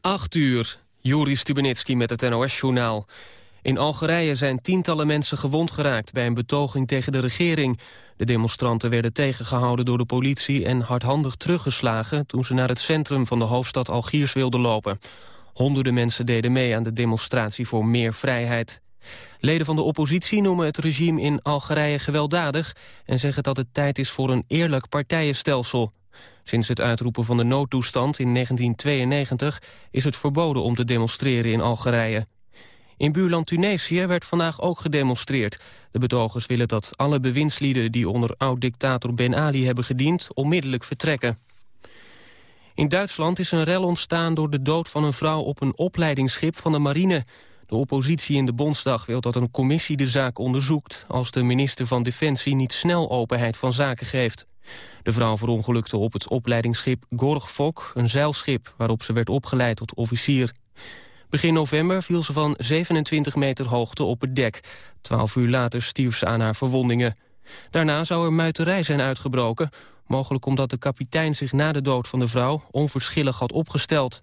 8 uur, Juri Stubenitski met het NOS-journaal. In Algerije zijn tientallen mensen gewond geraakt bij een betoging tegen de regering. De demonstranten werden tegengehouden door de politie en hardhandig teruggeslagen... toen ze naar het centrum van de hoofdstad Algiers wilden lopen. Honderden mensen deden mee aan de demonstratie voor meer vrijheid. Leden van de oppositie noemen het regime in Algerije gewelddadig... en zeggen dat het tijd is voor een eerlijk partijenstelsel. Sinds het uitroepen van de noodtoestand in 1992 is het verboden om te demonstreren in Algerije. In buurland Tunesië werd vandaag ook gedemonstreerd. De betogers willen dat alle bewindslieden die onder oud-dictator Ben Ali hebben gediend onmiddellijk vertrekken. In Duitsland is een rel ontstaan door de dood van een vrouw op een opleidingsschip van de marine. De oppositie in de Bondsdag wil dat een commissie de zaak onderzoekt... als de minister van Defensie niet snel openheid van zaken geeft. De vrouw verongelukte op het opleidingsschip Gorgfok, een zeilschip waarop ze werd opgeleid tot officier. Begin november viel ze van 27 meter hoogte op het dek. Twaalf uur later stierf ze aan haar verwondingen. Daarna zou er muiterij zijn uitgebroken, mogelijk omdat de kapitein zich na de dood van de vrouw onverschillig had opgesteld.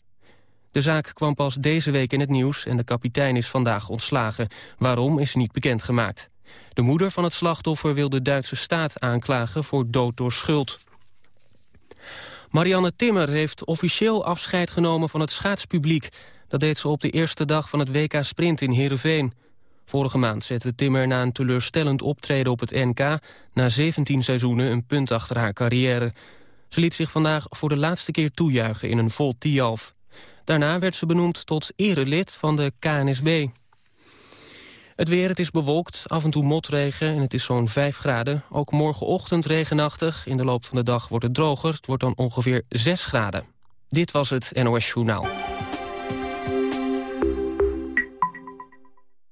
De zaak kwam pas deze week in het nieuws en de kapitein is vandaag ontslagen. Waarom is niet bekendgemaakt. De moeder van het slachtoffer wil de Duitse staat aanklagen voor dood door schuld. Marianne Timmer heeft officieel afscheid genomen van het schaatspubliek. Dat deed ze op de eerste dag van het WK Sprint in Heerenveen. Vorige maand zette Timmer na een teleurstellend optreden op het NK... na 17 seizoenen een punt achter haar carrière. Ze liet zich vandaag voor de laatste keer toejuichen in een vol Tialf. Daarna werd ze benoemd tot erelid van de KNSB. Het weer, het is bewolkt, af en toe motregen en het is zo'n 5 graden. Ook morgenochtend regenachtig. In de loop van de dag wordt het droger. Het wordt dan ongeveer 6 graden. Dit was het NOS Journaal.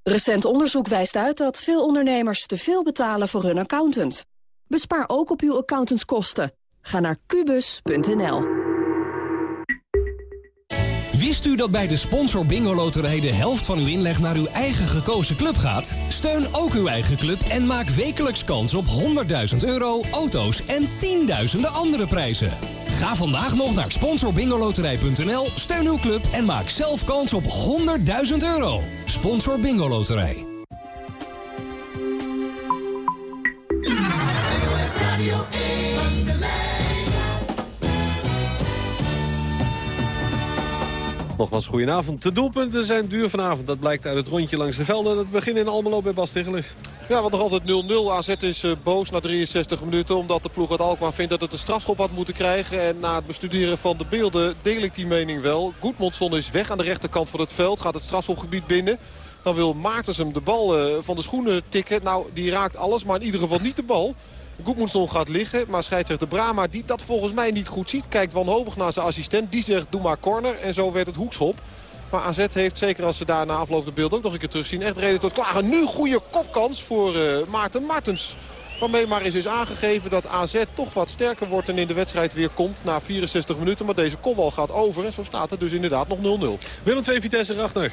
Recent onderzoek wijst uit dat veel ondernemers te veel betalen voor hun accountant. Bespaar ook op uw accountantskosten. Ga naar kubus.nl. Wist u dat bij de Sponsor Bingo Loterij de helft van uw inleg naar uw eigen gekozen club gaat? Steun ook uw eigen club en maak wekelijks kans op 100.000 euro, auto's en tienduizenden andere prijzen. Ga vandaag nog naar sponsorbingoloterij.nl, steun uw club en maak zelf kans op 100.000 euro. Sponsor Bingo Loterij. Nogmaals, goedenavond. De doelpunten zijn duur vanavond. Dat blijkt uit het rondje langs de velden. Het begin in Almelo bij Bas. Ja, want nog altijd 0-0. AZ is uh, boos na 63 minuten. Omdat de ploeg uit Alkmaar vindt dat het een strafschop had moeten krijgen. En na het bestuderen van de beelden deel ik die mening wel. Goedmondson is weg aan de rechterkant van het veld. Gaat het strafschopgebied binnen. Dan wil Maartens hem de bal uh, van de schoenen tikken. Nou, die raakt alles, maar in ieder geval niet de bal. Goedmoedson gaat liggen, maar scheidsrechter Brama, die dat volgens mij niet goed ziet, kijkt wanhopig naar zijn assistent. Die zegt, doe maar corner. En zo werd het hoekschop. Maar AZ heeft, zeker als ze daar na afloop de beeld ook nog een keer terugzien... echt reden tot klagen. Nu goede kopkans voor uh, Maarten Martens. Waarmee maar is, is aangegeven dat AZ toch wat sterker wordt en in de wedstrijd weer komt na 64 minuten. Maar deze kopbal gaat over en zo staat het dus inderdaad nog 0-0. Willem 2 Vitesse erachter.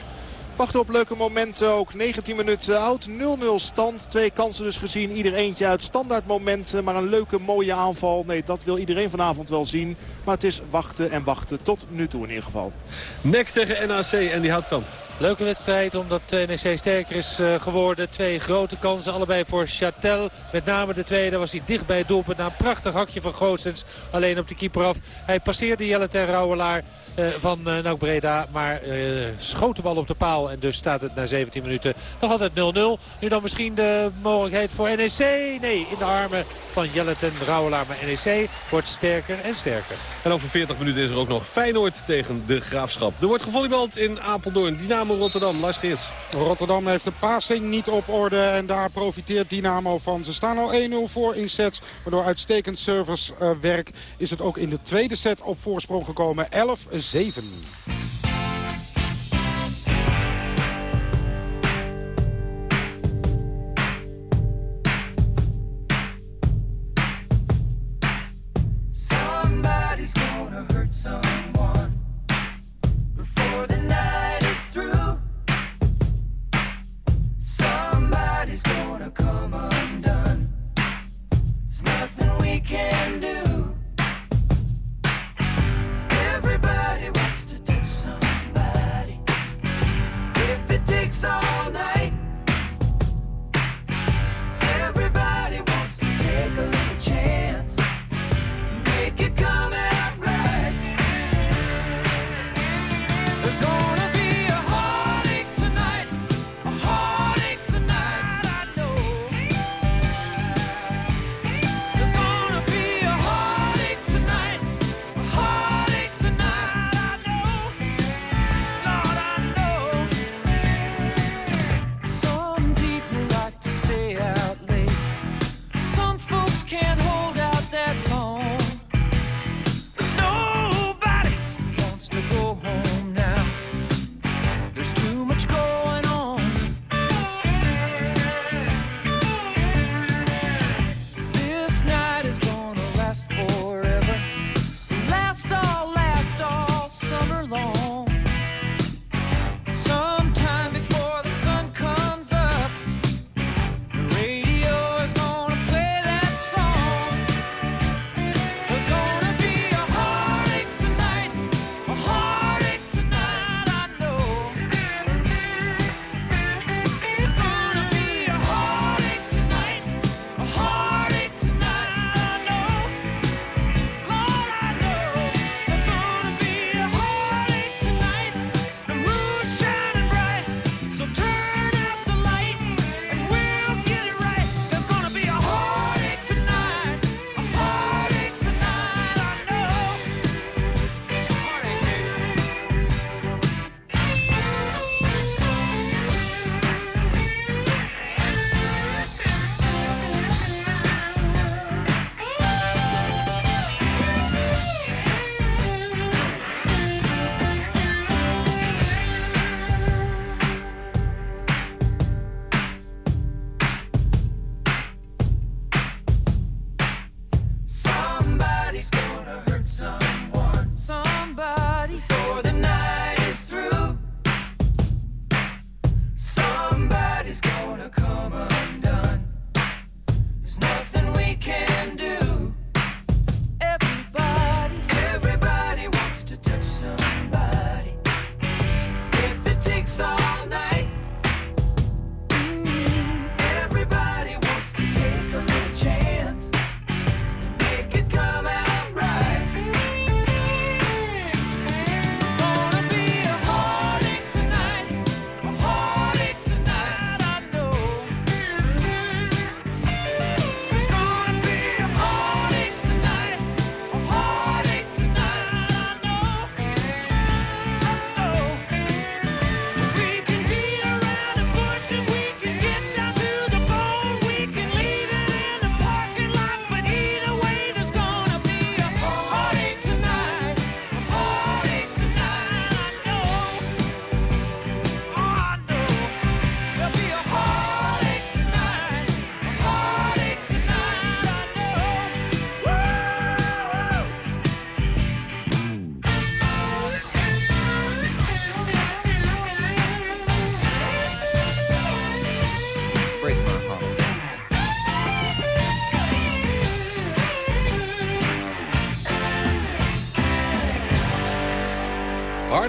Wachten op leuke momenten ook. 19 minuten oud. 0-0 stand. Twee kansen dus gezien. Ieder eentje uit standaard momenten. Maar een leuke mooie aanval. Nee, dat wil iedereen vanavond wel zien. Maar het is wachten en wachten tot nu toe in ieder geval. Nek tegen NAC en die houtkamp. Leuke wedstrijd omdat NEC sterker is eh, geworden. Twee grote kansen, allebei voor Chatel. Met name de tweede was hij dicht bij het doelpunt. Na een prachtig hakje van Goossens. Alleen op de keeper af. Hij passeerde Jelle ter Rauwelaar uh, van uh, Nauk Breda. Maar uh, schoot de bal op de paal. En dus staat het na 17 minuten nog altijd 0-0. Nu dan misschien de mogelijkheid voor NEC. Nee, in de armen van Jelle ten Rauwelaar. Maar NEC wordt sterker en sterker. En over 40 minuten is er ook nog Feyenoord tegen de Graafschap. Er wordt gevolleybald in Apeldoorn. Dynamo Rotterdam, Lars Geerts. Rotterdam heeft de passing niet op orde en daar profiteert Dynamo van. Ze staan al 1-0 voor in sets, waardoor uitstekend servicewerk is het ook in de tweede set op voorsprong gekomen. 11-7.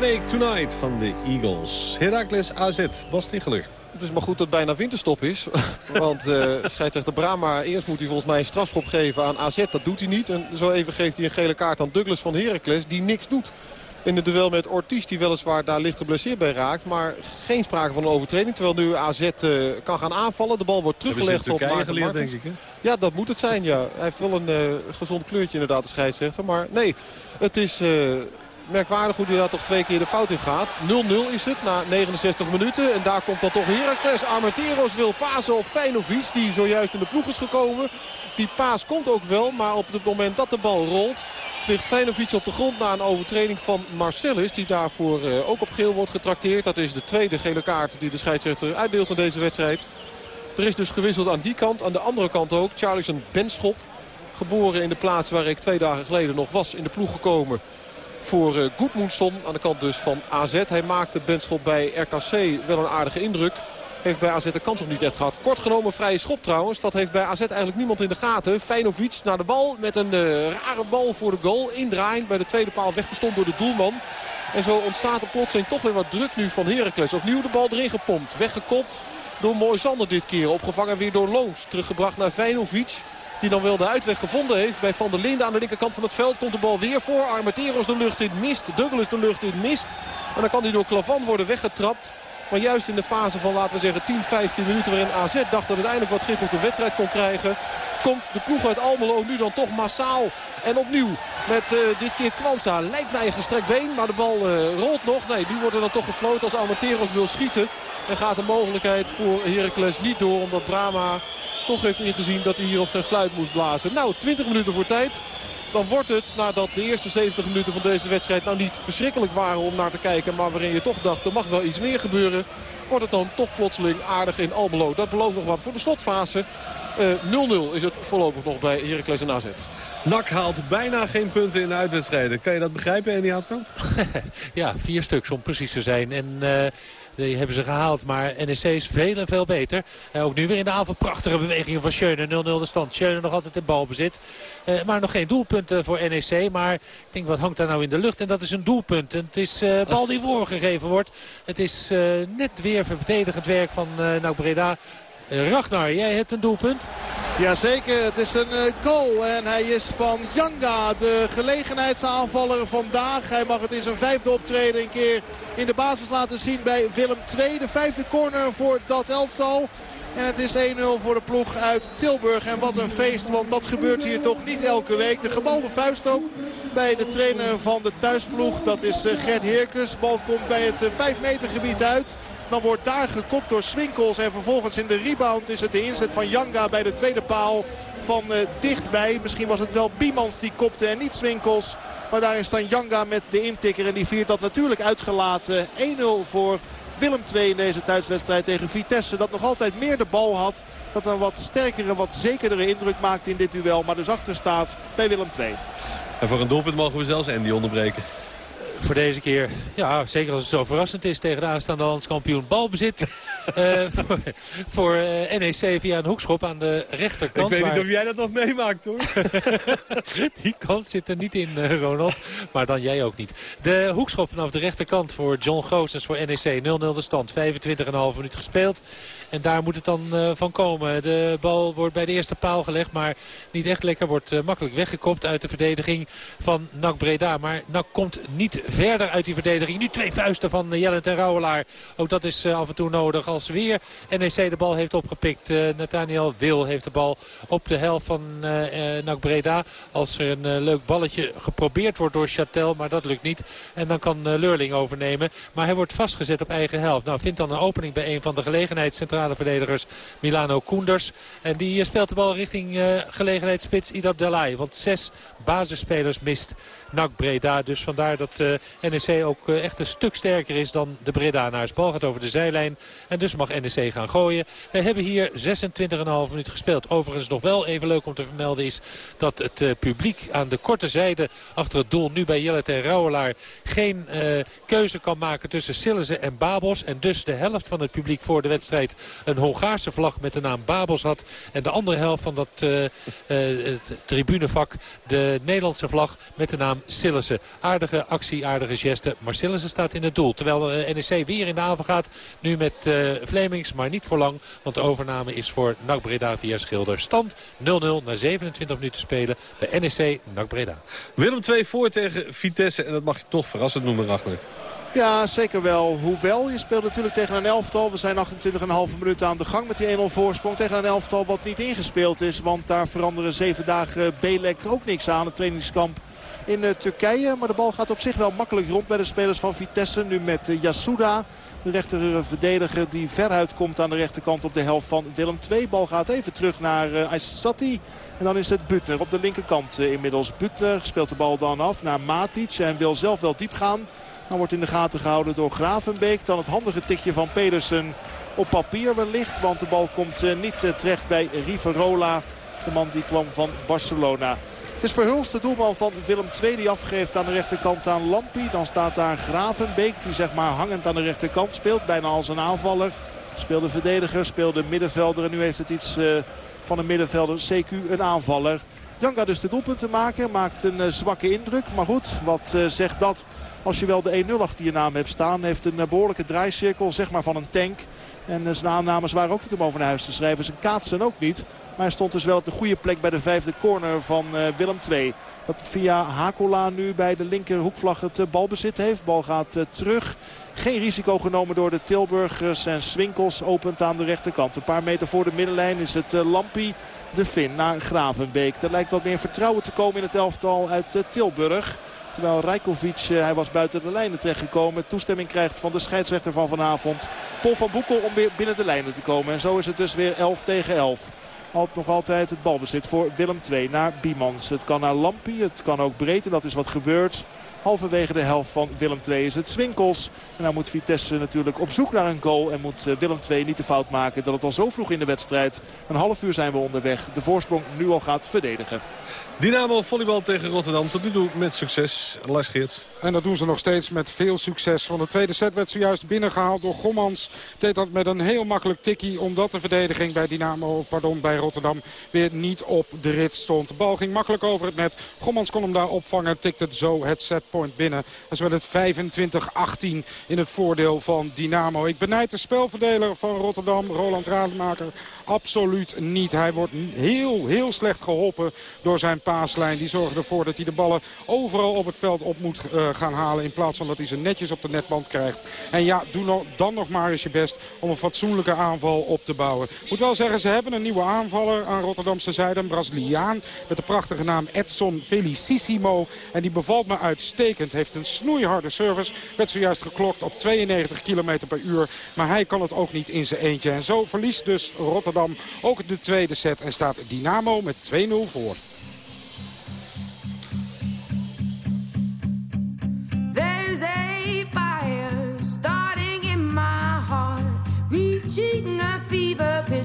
Heartache Tonight van de Eagles. Heracles AZ, Bas Ticheler. Het is maar goed dat het bijna winterstop is. Want uh, scheidsrechter Brama, eerst moet hij volgens mij een strafschop geven aan AZ. Dat doet hij niet. En zo even geeft hij een gele kaart aan Douglas van Heracles. Die niks doet in het duel met Ortiz. Die weliswaar daar licht geblesseerd bij raakt. Maar geen sprake van een overtreding. Terwijl nu AZ uh, eh, kan gaan aanvallen. De bal wordt teruggelegd op Maarten geleerd, denk ik. Hè? Ja, dat moet het zijn. Ja. Hij heeft wel een uh, gezond kleurtje inderdaad, de scheidsrechter. Maar nee, het is merkwaardig hoe hij daar toch twee keer de fout in gaat. 0-0 is het na 69 minuten. En daar komt dan toch Heracles. Armenteros wil pasen op Feinovic. Die zojuist in de ploeg is gekomen. Die paas komt ook wel. Maar op het moment dat de bal rolt ligt Feinovic op de grond na een overtreding van Marcellus. Die daarvoor uh, ook op geel wordt getrakteerd. Dat is de tweede gele kaart die de scheidsrechter uitdeelt in deze wedstrijd. Er is dus gewisseld aan die kant. Aan de andere kant ook. Charlison Benschop. Geboren in de plaats waar ik twee dagen geleden nog was. In de ploeg gekomen voor uh. Aan de kant dus van AZ. Hij maakte Benschop bij RKC wel een aardige indruk. Heeft bij AZ de kans nog niet echt gehad. Kort genomen vrije schop trouwens. Dat heeft bij AZ eigenlijk niemand in de gaten. Feinovic naar de bal met een uh, rare bal voor de goal. Indraaiend bij de tweede paal weggestompt door de doelman. En zo ontstaat er plotseling toch weer wat druk nu van Heracles. Opnieuw de bal erin gepompt. Weggekopt door Moisander dit keer. Opgevangen weer door Loons. Teruggebracht naar Feinovic. Die dan wel de uitweg gevonden heeft bij Van der Linden aan de linkerkant van het veld. Komt de bal weer voor. Armenteros de lucht in mist. Douglas de lucht in mist. En dan kan hij door Clavan worden weggetrapt. Maar juist in de fase van laten we zeggen 10, 15 minuten waarin AZ dacht dat het eindelijk wat grip op de wedstrijd kon krijgen. Komt de ploeg uit Almelo nu dan toch massaal en opnieuw met uh, dit keer Kwanza. Lijkt mij een gestrekt been, maar de bal uh, rolt nog. Nee, nu wordt er dan toch gefloten als Armenteros wil schieten. En gaat de mogelijkheid voor Heracles niet door omdat Brama toch heeft ingezien dat hij hier op zijn fluit moest blazen. Nou, 20 minuten voor tijd. Dan wordt het, nadat de eerste 70 minuten van deze wedstrijd nou niet verschrikkelijk waren om naar te kijken. Maar waarin je toch dacht, er mag wel iets meer gebeuren. Wordt het dan toch plotseling aardig in Almelo. Dat belooft nog wat voor de slotfase. 0-0 uh, is het voorlopig nog bij Heracles en AZ. NAC haalt bijna geen punten in de uitwedstrijden. Kan je dat begrijpen, Andy Houtkamp? ja, vier stuks om precies te zijn. En... Uh... Die hebben ze gehaald. Maar NEC is veel en veel beter. Uh, ook nu weer in de avond prachtige bewegingen van Schöne. 0-0 de stand. Schöne nog altijd in balbezit. Uh, maar nog geen doelpunten voor NEC. Maar ik denk wat hangt daar nou in de lucht. En dat is een doelpunt. En het is uh, bal die voorgegeven wordt. Het is net weer verdedigend werk van nou Breda. Ragnar, jij hebt een doelpunt. Jazeker, het is een uh, goal en hij is van Janga, de gelegenheidsaanvaller vandaag. Hij mag het in zijn vijfde optreden een keer in de basis laten zien bij Willem II. De vijfde corner voor dat elftal. En het is 1-0 voor de ploeg uit Tilburg. En wat een feest, want dat gebeurt hier toch niet elke week. De gebalde vuist ook bij de trainer van de thuisploeg. Dat is eh, Gert Heerkes. Bal komt bij het 5 eh, meter gebied uit. Dan wordt daar gekopt door Swinkels. En vervolgens in de rebound is het de inzet van Janga bij de tweede paal van uh, dichtbij. Misschien was het wel Biemans die kopte en niet Swinkels. Maar daar is dan Janga met de intikker. En die viert dat natuurlijk uitgelaten. 1-0 voor Willem II in deze thuiswedstrijd tegen Vitesse. Dat nog altijd meer de bal had. Dat een wat sterkere, wat zekerdere indruk maakt in dit duel. Maar dus achter staat bij Willem II. En voor een doelpunt mogen we zelfs Andy onderbreken. Voor deze keer, ja, zeker als het zo verrassend is tegen de aanstaande landskampioen balbezit. uh, voor, voor uh, NEC via een hoekschop aan de rechterkant. Ik weet niet of jij dat nog meemaakt hoor. Die kant zit er niet in, uh, Ronald. Maar dan jij ook niet. De hoekschop vanaf de rechterkant voor John Goossens voor NEC. 0-0 de stand. 25,5 minuut gespeeld. En daar moet het dan van komen. De bal wordt bij de eerste paal gelegd. Maar niet echt lekker. Wordt makkelijk weggekopt uit de verdediging van NAC Breda. Maar NAC komt niet verder uit die verdediging. Nu twee vuisten van Jelent en Rauwelaar. Ook dat is af en toe nodig als weer NEC de bal heeft opgepikt. Uh, Nathaniel Wil heeft de bal op de helft van uh, NAC Breda. Als er een leuk balletje geprobeerd wordt door Chatel. Maar dat lukt niet. En dan kan Leurling overnemen. Maar hij wordt vastgezet op eigen helft. Nou vindt dan een opening bij een van de gelegenheidscentrale verdedigers. Milano Koenders. En die speelt de bal richting gelegenheidsspits Idab Dalai. Want zes basisspelers mist NAC Breda. Dus vandaar dat NEC ook uh, echt een stuk sterker is dan de Bredanaars. Bal gaat over de zijlijn en dus mag NEC gaan gooien. We hebben hier 26,5 minuten gespeeld. Overigens nog wel even leuk om te vermelden is dat het uh, publiek aan de korte zijde achter het doel nu bij Jellet en Rauwelaar geen keuze kan maken tussen Sillessen en Babos. En dus de helft van het publiek voor de wedstrijd een Hongaarse vlag met de naam Babos had. En de andere helft van dat tribunevak de Nederlandse vlag met de naam Sillessen. Aardige actie, aardige geste. Maar Sillessen staat in het doel. Terwijl eh, NEC weer in de aanval gaat. Nu met uh, Flemings, maar niet voor lang. Want de overname is voor NAC Breda via Schilder. Stand 0-0 na 27 minuten spelen bij NEC NAC Breda. Willem 2 voor tegen Vitesse. En dat mag je toch verrassend noemen, Ragnar. Ja, zeker wel. Hoewel, je speelt natuurlijk tegen een elftal. We zijn 28,5 minuten aan de gang met die 1-0 voorsprong. Tegen een elftal wat niet ingespeeld is. Want daar veranderen zeven dagen Belek ook niks aan. Het trainingskamp in uh, Turkije. Maar de bal gaat op zich wel makkelijk rond bij de spelers van Vitesse. Nu met uh, Yasuda, de rechter verdediger die veruit komt aan de rechterkant op de helft van Willem II. Bal gaat even terug naar uh, Aysati. En dan is het Butner op de linkerkant inmiddels. Butner speelt de bal dan af naar Matic en wil zelf wel diep gaan. Dan wordt in de gaten gehouden door Gravenbeek. Dan het handige tikje van Pedersen op papier wellicht. Want de bal komt niet terecht bij Riverola. De man die kwam van Barcelona. Het is Verhulst, de doelman van Willem II, die afgeeft aan de rechterkant aan Lampi. Dan staat daar Gravenbeek, die zeg maar hangend aan de rechterkant speelt. Bijna als een aanvaller. Speelde verdediger, speelde middenvelder. En nu heeft het iets uh, van een middenvelder, CQ, een aanvaller. Janga dus de doelpunten maken. Maakt een uh, zwakke indruk. Maar goed, wat uh, zegt dat als je wel de 1-0 achter je naam hebt staan. Heeft een behoorlijke draaicirkel, zeg maar van een tank. En zijn aannames waren ook niet om over naar huis te schrijven. Zijn kaatsen ook niet. Maar hij stond dus wel op de goede plek bij de vijfde corner van uh, Willem II. Dat via Hakola nu bij de linkerhoekvlag het balbezit heeft. Bal gaat terug. Geen risico genomen door de Tilburgers. En Swinkels opent aan de rechterkant. Een paar meter voor de middenlijn is het Lampie de Fin naar Gravenbeek. Er lijkt wat meer vertrouwen te komen in het elftal uit Tilburg. Terwijl Rijkovic, hij was buiten de lijnen terechtgekomen. Toestemming krijgt van de scheidsrechter van vanavond. Paul van Boekel om weer binnen de lijnen te komen. En zo is het dus weer 11 tegen 11 had nog altijd het balbezit voor Willem II naar Biemans. Het kan naar Lampi, het kan ook breed en dat is wat gebeurt. Halverwege de helft van Willem II is het Swinkels. En dan moet Vitesse natuurlijk op zoek naar een goal. En moet eh, Willem II niet de fout maken dat het al zo vroeg in de wedstrijd. Een half uur zijn we onderweg. De voorsprong nu al gaat verdedigen. Dynamo volleybal tegen Rotterdam. Tot nu toe met succes. Lars Geerts. En dat doen ze nog steeds met veel succes. Van de tweede set werd zojuist binnengehaald door Gommans. Deed dat met een heel makkelijk tikkie. Omdat de verdediging bij Dynamo, pardon, bij Rotterdam weer niet op de rit stond. De bal ging makkelijk over het net. Gommans kon hem daar opvangen. Tikte zo het setpoint binnen. En zo werd het 25-18 in het voordeel van Dynamo. Ik benijd de spelverdeler van Rotterdam, Roland Rademaker, absoluut niet. Hij wordt heel, heel slecht geholpen door zijn paaslijn. Die zorgt ervoor dat hij de ballen overal op het veld op moet uh, gaan halen. In plaats van dat hij ze netjes op de netband krijgt. En ja, doe dan nog maar eens je best om een fatsoenlijke aanval op te bouwen. Moet wel zeggen, ze hebben een nieuwe aanvaller aan Rotterdamse zijde. Een Braziliaan met de prachtige naam Edson Felicissimo. En die bevalt me uitstekend. Heeft een snoeiharde service. Werd zojuist geklokt op 92 km per uur. Maar hij kan het ook niet in zijn eentje. En zo verliest dus Rotterdam ook de tweede set. En staat Dynamo met 2-0 voor.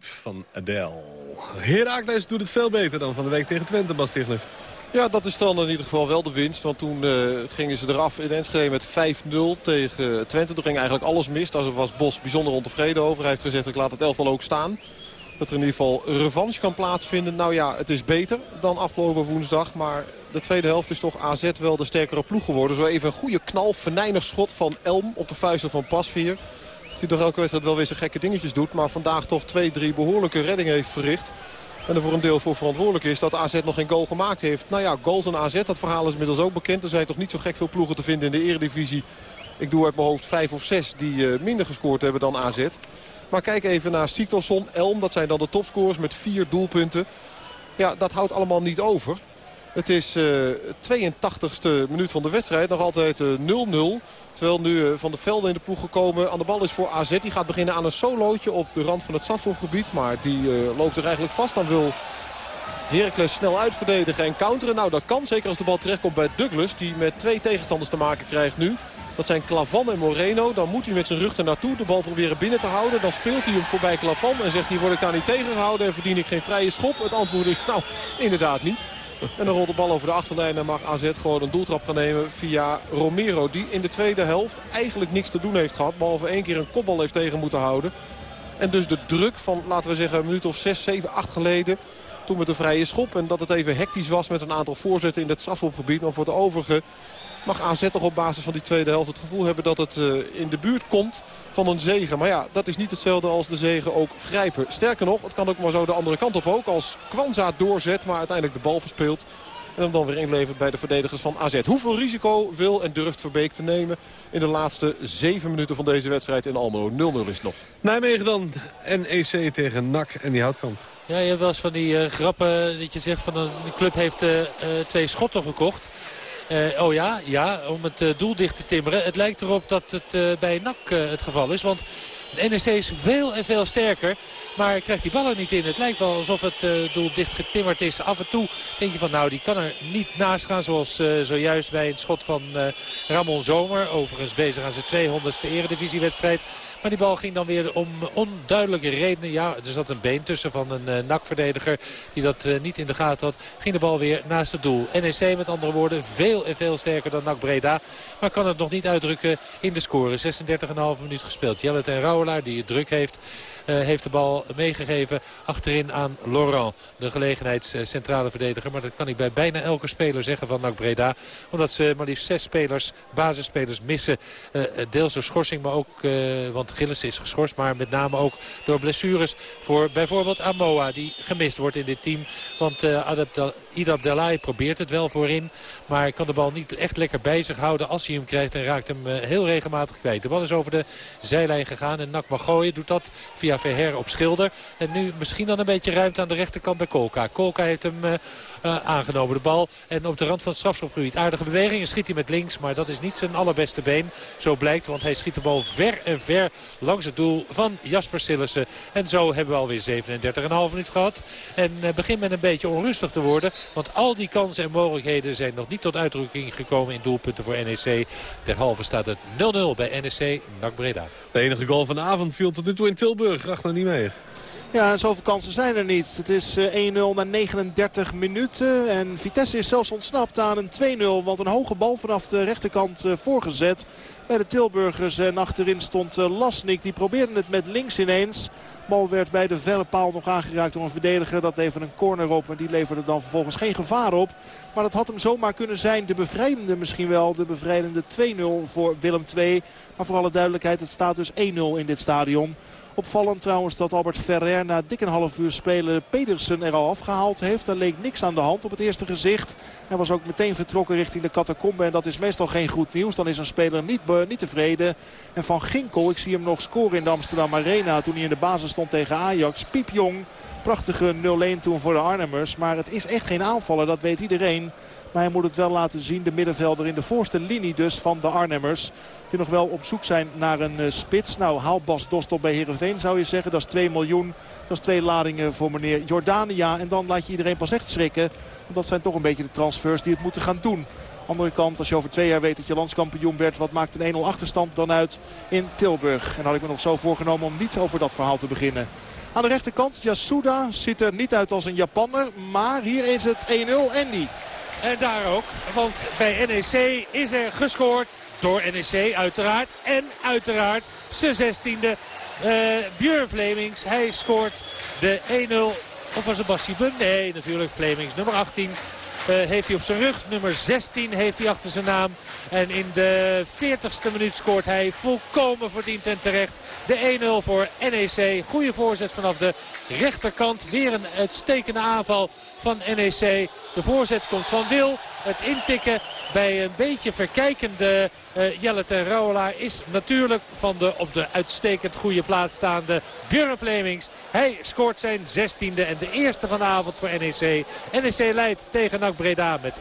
Van Adele. Herakles doet het veel beter dan van de week tegen Twente, Bas. Ja, dat is dan in ieder geval wel de winst. Want toen uh, gingen ze eraf in Enschede met 5-0 tegen Twente. Toen ging eigenlijk alles mis. Daar was Bos bijzonder ontevreden over. Hij heeft gezegd, ik laat het elftal ook staan. Dat er in ieder geval revanche kan plaatsvinden. Nou ja, het is beter dan afgelopen woensdag. Maar de tweede helft is toch AZ wel de sterkere ploeg geworden. Zo even een goede knal, venijnig schot van Elm op de vuisten van Pasveer. Die toch elke wedstrijd wel weer zijn gekke dingetjes doet. Maar vandaag toch twee, drie behoorlijke reddingen heeft verricht. En er voor een deel voor verantwoordelijk is dat AZ nog geen goal gemaakt heeft. Nou ja, goals en AZ, dat verhaal is inmiddels ook bekend. Er zijn toch niet zo gek veel ploegen te vinden in de eredivisie. Ik doe uit mijn hoofd vijf of zes die eh, minder gescoord hebben dan AZ. Maar kijk even naar Siktorsson, Elm. Dat zijn dan de topscorers met vier doelpunten. Ja, dat houdt allemaal niet over. Het is uh, 82e minuut van de wedstrijd. Nog altijd 0-0. Uh, Terwijl nu uh, Van de Velde in de ploeg gekomen. Aan de bal is voor AZ. Die gaat beginnen aan een solootje op de rand van het Zandvoortgebied. Maar die loopt er eigenlijk vast. Dan wil Heracles snel uitverdedigen en counteren. Nou, dat kan. Zeker als de bal terechtkomt bij Douglas. Die met twee tegenstanders te maken krijgt nu. Dat zijn Clavan en Moreno. Dan moet hij met zijn rug er naartoe de bal proberen binnen te houden. Dan speelt hij hem voorbij Clavan en zegt hij word ik daar niet tegengehouden en verdien ik geen vrije schop. Het antwoord is nou inderdaad niet. En dan rolt de bal over de achterlijn en mag AZ gewoon een doeltrap gaan nemen via Romero. Die in de tweede helft eigenlijk niks te doen heeft gehad. Behalve één keer een kopbal heeft tegen moeten houden. En dus de druk van, laten we zeggen, een minuut of 6, 7, 8 geleden Toen met een vrije schop. En dat het even hectisch was met een aantal voorzetten in het strafschopgebied. Maar voor de overige mag AZ toch op basis van die tweede helft het gevoel hebben dat het in de buurt komt van een zegen. Maar ja, dat is niet hetzelfde als de zegen ook grijpen. Sterker nog, het kan ook maar zo de andere kant op ook. Als Kwanza doorzet, maar uiteindelijk de bal verspeelt. En hem dan weer inlevert bij de verdedigers van AZ. Hoeveel risico wil en durft Verbeek te nemen in de laatste zeven minuten van deze wedstrijd in Almelo? 0-0 is het nog. Nijmegen dan NEC tegen NAC en die houtkamp. Ja, je hebt wel eens van die uh, grappen dat je zegt van een club heeft uh, twee schotten gekocht. Uh, oh ja, ja, om het uh, doel dicht te timmeren. Het lijkt erop dat het uh, bij NAC het geval is. Want NEC is veel en veel sterker. Maar krijgt die ballen niet in. Het lijkt wel alsof het doel dicht getimmerd is. Af en toe denk je van nou die kan er niet naast gaan. Zoals zojuist bij het schot van Ramon Zomer. Overigens bezig aan zijn 200ste eredivisiewedstrijd. Maar die bal ging dan weer om onduidelijke redenen. Ja, er zat een been tussen van een uh, NAC-verdediger die dat uh, niet in de gaten had. Ging de bal weer naast het doel. NEC met andere woorden veel en veel sterker dan NAC Breda. Maar kan het nog niet uitdrukken in de score. 36,5 minuut gespeeld. Jellet en Rauwelaar die het druk heeft. Uh, heeft de bal meegegeven achterin aan Laurent. De gelegenheidscentrale verdediger. Maar dat kan ik bij bijna elke speler zeggen van NAC Breda. Omdat ze maar liefst zes spelers, basisspelers missen. Uh, deels door schorsing, maar ook... Uh, want Gilles is geschorst. Maar met name ook door blessures voor bijvoorbeeld Amoa. Die gemist wordt in dit team. Want Idab Delay probeert het wel voorin. Maar kan de bal niet echt lekker bij zich houden als hij hem krijgt. En raakt hem heel regelmatig kwijt. De bal is over de zijlijn gegaan. En Nak mag gooien. Doet dat via Verher op Schilder. En nu misschien dan een beetje ruimte aan de rechterkant bij Kolka. Kolka heeft hem uh, aangenomen, de bal. En op de rand van het strafschopgebied. Aardige beweging. Schiet hij met links. Maar dat is niet zijn allerbeste been. Zo blijkt. Want hij schiet de bal ver en ver langs het doel van Jasper Sillissen. En zo hebben we alweer 37,5 minuut gehad. En uh, begint men een beetje onrustig te worden. Want al die kansen en mogelijkheden zijn nog niet tot uitdrukking gekomen in doelpunten voor NEC. Derhalve staat het 0-0 bij NEC NAC Breda. De enige goal van de avond viel tot nu toe in Tilburg. Achter niet mee. Ja, zoveel kansen zijn er niet. Het is 1-0 na 39 minuten. En Vitesse is zelfs ontsnapt aan een 2-0. Want een hoge bal vanaf de rechterkant voorgezet bij de Tilburgers. En achterin stond Lasnik. Die probeerde het met links ineens. Bal werd bij de verre paal nog aangeraakt door een verdediger. Dat even een corner op. Maar die leverde dan vervolgens geen gevaar op. Maar dat had hem zomaar kunnen zijn. De bevrijdende misschien wel. De bevrijdende 2-0 voor Willem II. Maar voor alle duidelijkheid, het staat dus 1-0 in dit stadion. Opvallend trouwens dat Albert Ferrer na dik een half uur spelen Pedersen er al afgehaald heeft. Er leek niks aan de hand op het eerste gezicht. Hij was ook meteen vertrokken richting de catacombe. En dat is meestal geen goed nieuws. Dan is een speler niet, niet tevreden. En Van Ginkel, ik zie hem nog scoren in de Amsterdam Arena toen hij in de basis stond tegen Ajax. Piepjong, prachtige 0-1 toen voor de Arnhemmers. Maar het is echt geen aanvaller, dat weet iedereen. Maar hij moet het wel laten zien. De middenvelder in de voorste linie dus van de Arnhemmers. Die nog wel op zoek zijn naar een uh, spits. Nou, haal Bas Dostel bij Heerenveen zou je zeggen. Dat is 2 miljoen. Dat is twee ladingen voor meneer Jordania. En dan laat je iedereen pas echt schrikken. Want dat zijn toch een beetje de transfers die het moeten gaan doen. Andere kant, als je over twee jaar weet dat je landskampioen bent... wat maakt een 1-0 achterstand dan uit in Tilburg? En had ik me nog zo voorgenomen om niet over dat verhaal te beginnen. Aan de rechterkant, Yasuda ziet er niet uit als een Japanner. Maar hier is het 1-0 en niet. En daar ook, want bij NEC is er gescoord door NEC uiteraard. En uiteraard zijn zestiende uh, Björn Vlemings. Hij scoort de 1-0. Of was het Bum? Nee, natuurlijk Vlemings. Nummer 18 uh, heeft hij op zijn rug. Nummer 16 heeft hij achter zijn naam. En in de 40ste minuut scoort hij volkomen verdiend en terecht. De 1-0 voor NEC. Goede voorzet vanaf de rechterkant. Weer een uitstekende aanval van NEC. De voorzet komt van Wil. Het intikken bij een beetje verkijkende uh, Jelle ten Rauwelaar is natuurlijk van de op de uitstekend goede plaats staande Björn Flemings. Hij scoort zijn zestiende en de eerste van avond voor NEC. NEC leidt tegen NAC Breda met 1-0.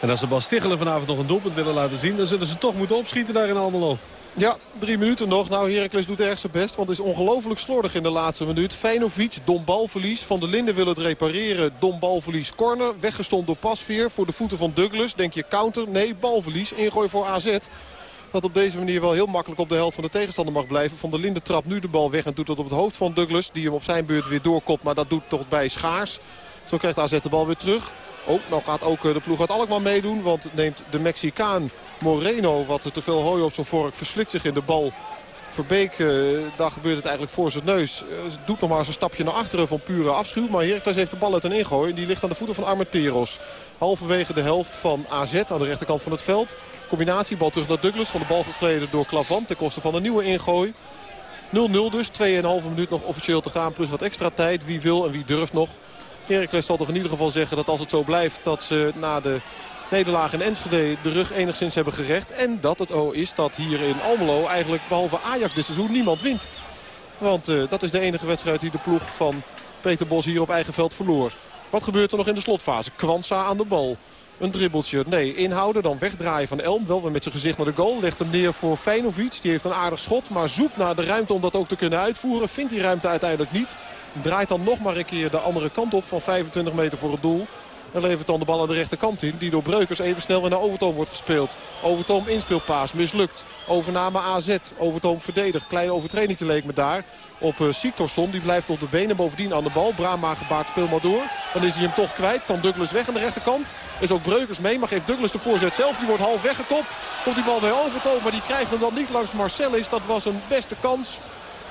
En als de Bas Stichelen vanavond nog een doelpunt willen laten zien... dan zullen ze toch moeten opschieten daar in Almelo. Ja, drie minuten nog. Nou, Heracles doet erg zijn best. Want het is ongelooflijk slordig in de laatste minuut. Feinovic, Dom balverlies. Van der Linden wil het repareren. Dom balverlies, corner. Weggestomd door Pasveer. Voor de voeten van Douglas. Denk je counter? Nee, balverlies. Ingooi voor AZ. Dat op deze manier wel heel makkelijk op de helft van de tegenstander mag blijven. Van der Linden trapt nu de bal weg en doet dat op het hoofd van Douglas. Die hem op zijn beurt weer doorkopt. Maar dat doet toch bij Schaars. Zo krijgt AZ de bal weer terug. Oh, nou gaat ook de ploeg uit Alkmaar meedoen. Want neemt de Mexicaan Moreno, wat te veel hooi op zijn vork, verslikt zich in de bal Verbeek, uh, daar gebeurt het eigenlijk voor zijn neus. Uh, doet nog maar eens een stapje naar achteren van pure afschuw. Maar Heracles heeft de bal uit een ingooi. En die ligt aan de voeten van Armenteros. Halverwege de helft van AZ aan de rechterkant van het veld. Combinatie, bal terug naar Douglas. Van de bal gegleden door Clavant ten koste van een nieuwe ingooi. 0-0 dus, 2,5 minuut nog officieel te gaan. Plus wat extra tijd. Wie wil en wie durft nog. Heracles zal toch in ieder geval zeggen dat als het zo blijft... dat ze na de nederlaag in Enschede de rug enigszins hebben gerecht. En dat het o is dat hier in Almelo eigenlijk behalve Ajax dit seizoen niemand wint. Want uh, dat is de enige wedstrijd die de ploeg van Peter Bos hier op eigen veld verloor. Wat gebeurt er nog in de slotfase? Kwanza aan de bal. Een dribbeltje. Nee, inhouden, dan wegdraaien van Elm. Wel weer met zijn gezicht naar de goal. Legt hem neer voor Feinovic. Die heeft een aardig schot. Maar zoekt naar de ruimte om dat ook te kunnen uitvoeren. Vindt die ruimte uiteindelijk niet. Draait dan nog maar een keer de andere kant op van 25 meter voor het doel. En levert dan de bal aan de rechterkant in. Die door Breukers even snel naar Overtoom wordt gespeeld. Overtoom inspeelpaas. Mislukt. Overname AZ. Overtoom verdedigt. Kleine overtreding leek me daar. Op uh. Die blijft op de benen. Bovendien aan de bal. Brama gebaard. Speel maar door. Dan is hij hem toch kwijt. Kan Douglas weg aan de rechterkant. Is ook Breukers mee. Maar geeft Douglas de voorzet zelf. Die wordt half weggekopt. Komt die bal bij Overtoom. Maar die krijgt hem dan niet langs Marcellus. Dat was een beste kans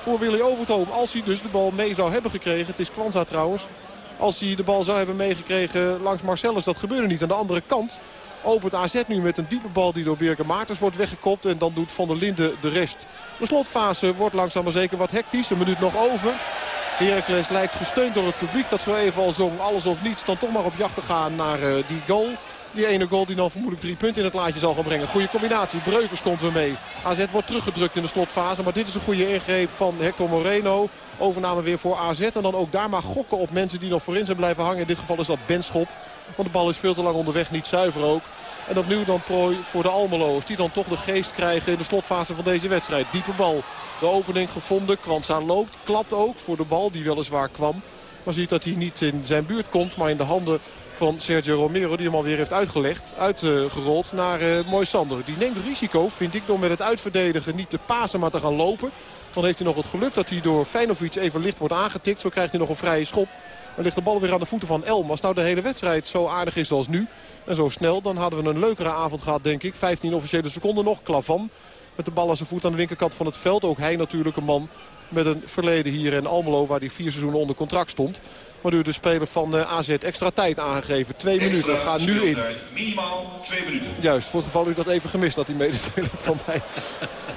voor Willy Overtoom. Als hij dus de bal mee zou hebben gekregen. Het is Kwanza trouwens. Als hij de bal zou hebben meegekregen langs Marcellus. Dat gebeurde niet. Aan de andere kant opent AZ nu met een diepe bal die door Birke Maartens wordt weggekopt. En dan doet Van der Linden de rest. De slotfase wordt langzaam maar zeker wat hectisch. Een minuut nog over. Heracles lijkt gesteund door het publiek dat zo even al zong alles of niets. Dan toch maar op jacht te gaan naar uh, die goal. Die ene goal die dan vermoedelijk drie punten in het laadje zal gaan brengen. Goede combinatie. Breukers komt weer mee. AZ wordt teruggedrukt in de slotfase. Maar dit is een goede ingreep van Hector Moreno. Overname weer voor AZ. En dan ook daar maar gokken op mensen die nog voorin zijn blijven hangen. In dit geval is dat Benschop. Want de bal is veel te lang onderweg. Niet zuiver ook. En opnieuw dan prooi voor de Almelo's. Die dan toch de geest krijgen in de slotfase van deze wedstrijd. Diepe bal. De opening gevonden. Kwanza loopt. Klapt ook voor de bal die weliswaar kwam. Maar ziet dat hij niet in zijn buurt komt. Maar in de handen van Sergio Romero. Die hem alweer heeft uitgelegd, uitgerold naar uh, Moisander. Die neemt risico, vind ik, door met het uitverdedigen niet te pasen, maar te gaan lopen. Dan heeft hij nog het geluk dat hij door Feinovic even licht wordt aangetikt. Zo krijgt hij nog een vrije schop. Dan ligt de bal weer aan de voeten van Elm. Als nou de hele wedstrijd zo aardig is als nu en zo snel... dan hadden we een leukere avond gehad, denk ik. 15 officiële seconden nog. Klavan met de bal aan zijn voet aan de linkerkant van het veld. Ook hij natuurlijk een man met een verleden hier in Almelo... waar hij vier seizoenen onder contract stond. Maar nu de speler van uh, AZ extra tijd aangegeven. Twee minuten. Gaan nu in. Minimaal twee minuten. Juist, voor het geval u dat even gemist had, die mededeling van mij.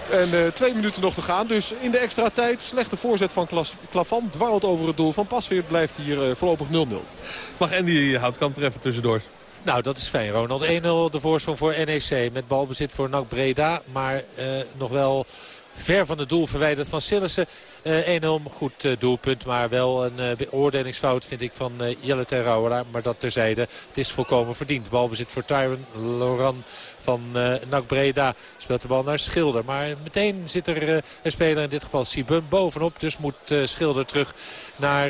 En uh, twee minuten nog te gaan. Dus in de extra tijd slechte voorzet van Klavan. Dwarrelt over het doel van Pasveert. Blijft hier uh, voorlopig 0-0. Mag Andy Houtkamp er even tussendoor? Nou, dat is fijn, Ronald. 1-0 de voorsprong voor NEC. Met balbezit voor NAC Breda. Maar uh, nog wel ver van het doel verwijderd van Sillissen. Uh, enorm goed uh, doelpunt, maar wel een uh, beoordelingsfout vind ik van Jelle Terrouwelaar. Maar dat terzijde, het is volkomen verdiend. Balbezit voor Tyron Loran van uh, NAC Breda. Speelt de bal naar Schilder. Maar meteen zit er een speler, in dit geval Sibun, bovenop. Dus moet uh, Schilder terug naar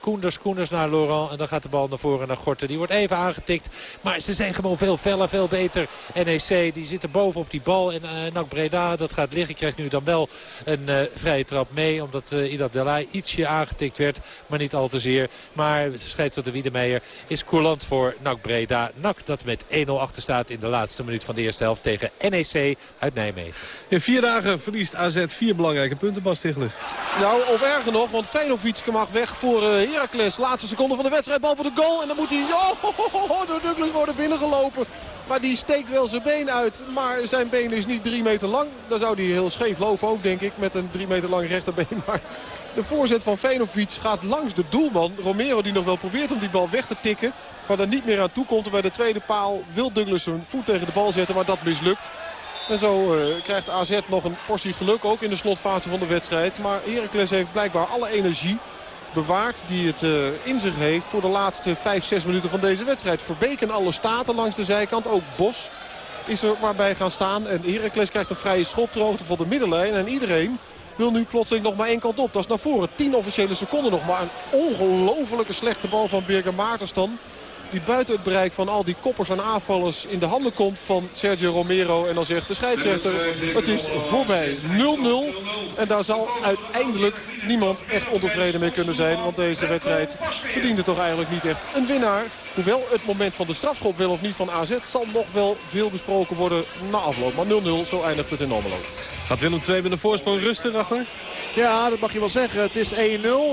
Koenders. Koenders naar Laurent. En dan gaat de bal naar voren naar Gorten. Die wordt even aangetikt. Maar ze zijn gewoon veel feller, veel beter. NEC die zitten boven op die bal. En NAC Breda, dat gaat liggen. Krijgt nu dan wel een vrije trap mee. Omdat uh, Idab Delay ietsje aangetikt werd. Maar niet al te zeer. Maar scheidsrechter Wiedemeijer is coulant voor NAC Breda. NAC dat met 1-0 achter staat in de laatste minuut van de eerste helft tegen NEC uit Nijmegen. In vier dagen verliest AZ vier belangrijke punten, Bas Tichler. Nou, of erger nog, want Feinovic mag weg voor uh, Heracles. Laatste seconde van de wedstrijd, bal voor de goal. En dan moet hij oh, door Douglas worden binnengelopen. Maar die steekt wel zijn been uit. Maar zijn been is niet drie meter lang. Dan zou hij heel scheef lopen ook, denk ik, met een drie meter lang rechterbeen. Maar de voorzet van Feinovic gaat langs de doelman. Romero die nog wel probeert om die bal weg te tikken. Maar er niet meer aan toe komt. En bij de tweede paal wil Douglas zijn voet tegen de bal zetten. Maar dat mislukt. En zo uh, krijgt AZ nog een portie geluk ook in de slotfase van de wedstrijd. Maar Heracles heeft blijkbaar alle energie bewaard die het uh, in zich heeft voor de laatste 5, 6 minuten van deze wedstrijd. Verbeek en alle staten langs de zijkant. Ook Bos is er maar bij gaan staan. En Heracles krijgt een vrije schop hoogte van de middenlijn. En iedereen wil nu plotseling nog maar één kant op. Dat is naar voren. 10 officiële seconden nog. Maar een ongelofelijke slechte bal van Birger Maartens dan. Die buiten het bereik van al die koppers en aanvallers in de handen komt van Sergio Romero. En dan zegt de scheidsrechter, het is voorbij. 0-0. En daar zal uiteindelijk niemand echt ontevreden mee kunnen zijn. Want deze wedstrijd verdiende toch eigenlijk niet echt een winnaar. Hoewel het moment van de strafschop wel of niet van AZ zal nog wel veel besproken worden na afloop. Maar 0-0, zo eindigt het in Almelo. Gaat Willem II met een voorsprong rusten, Ragnar? Ja, dat mag je wel zeggen. Het is 1-0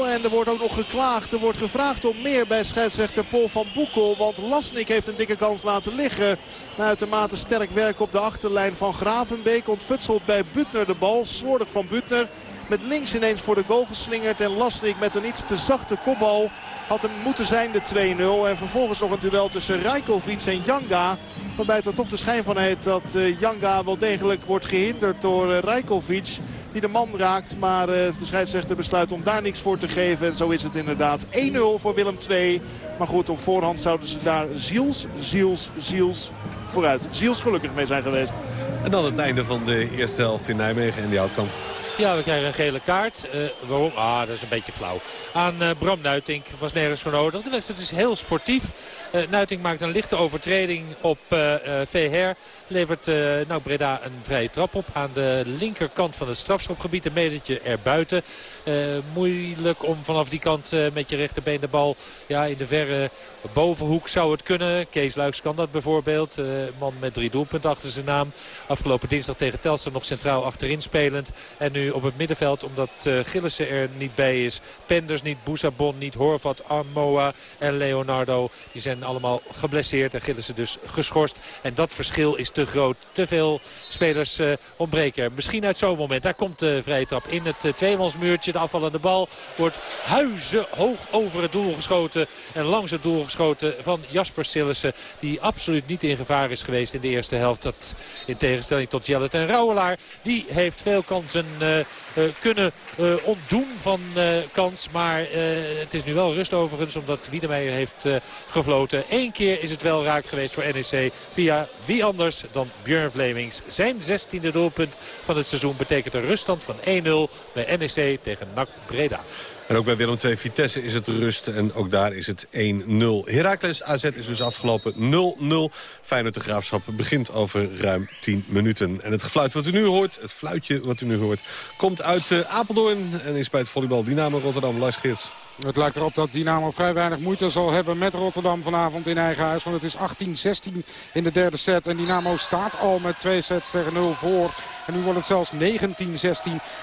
en er wordt ook nog geklaagd. Er wordt gevraagd om meer bij scheidsrechter Paul van Boekel. Want Lasnik heeft een dikke kans laten liggen. Na uitermate sterk werk op de achterlijn van Gravenbeek. Ontfutselt bij Butner de bal. Slordig van Butner. Met links ineens voor de goal geslingerd. En Lasnik met een iets te zachte kopbal had hem moeten zijn de 2-0. En vervolgens nog een duel tussen Rajkovic en Janga. Waarbij het er toch de schijn van heeft dat uh, Janga wel degelijk wordt gehinderd door uh, Rajkovic. Die de man raakt. Maar uh, de scheidsrechter besluit om daar niks voor te geven. En zo is het inderdaad 1-0 voor Willem II. Maar goed, op voorhand zouden ze daar ziels, ziels, ziels vooruit. Ziels gelukkig mee zijn geweest. En dan het einde van de eerste helft in Nijmegen en die Houtkamp. Ja, we krijgen een gele kaart. Uh, waarom? Ah, dat is een beetje flauw. Aan uh, Bram Nuitink was nergens voor nodig. De wedstrijd is heel sportief. Uh, Nuitink maakt een lichte overtreding op Veher. Levert nou Breda een vrije trap op aan de linkerkant van het strafschopgebied. Een metertje erbuiten. moeilijk om vanaf die kant met je rechterbeen de bal ja, in de verre bovenhoek zou het kunnen. Kees Luiks kan dat bijvoorbeeld. man met drie doelpunten achter zijn naam. Afgelopen dinsdag tegen Telstar nog centraal achterin spelend. En nu op het middenveld omdat uh, Gillissen er niet bij is. Penders niet, Bousabon niet, Horvat, Amoa en Leonardo. Die zijn allemaal geblesseerd en Gillissen dus geschorst. En dat verschil is te groot. Te veel spelers uh, ontbreken. Misschien uit zo'n moment. Daar komt de vrije trap in het uh, tweemansmuurtje. De afvallende bal wordt huizen hoog over het doel geschoten. En langs het doel geschoten van Jasper Sillissen. Die absoluut niet in gevaar is geweest in de eerste helft. Dat in tegenstelling tot Jellet en Rauwelaar. Die heeft veel kansen uh, kunnen ontdoen van kans. Maar het is nu wel rust overigens omdat Wiedemeijer heeft gefloten. Eén keer is het wel raak geweest voor NEC via wie anders dan Björn Vlemings. Zijn 16e doelpunt van het seizoen betekent een ruststand van 1-0 bij NEC tegen NAC Breda. En ook bij Willem II Vitesse is het rust en ook daar is het 1-0. Heracles AZ is dus afgelopen 0-0. Feyenoord de Graafschap begint over ruim 10 minuten. En het gefluit wat u nu hoort, het fluitje wat u nu hoort... komt uit uh, Apeldoorn en is bij het volleybal Dynamo Rotterdam. Lars Geerts. Het lijkt erop dat Dynamo vrij weinig moeite zal hebben met Rotterdam vanavond in eigen huis. Want het is 18-16 in de derde set. En Dynamo staat al met twee sets tegen 0 voor. En nu wordt het zelfs 19-16.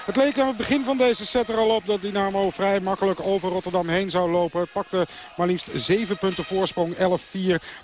Het leek aan het begin van deze set er al op dat Dynamo vrij makkelijk over Rotterdam heen zou lopen. Pakte maar liefst 7 punten voorsprong, 11-4.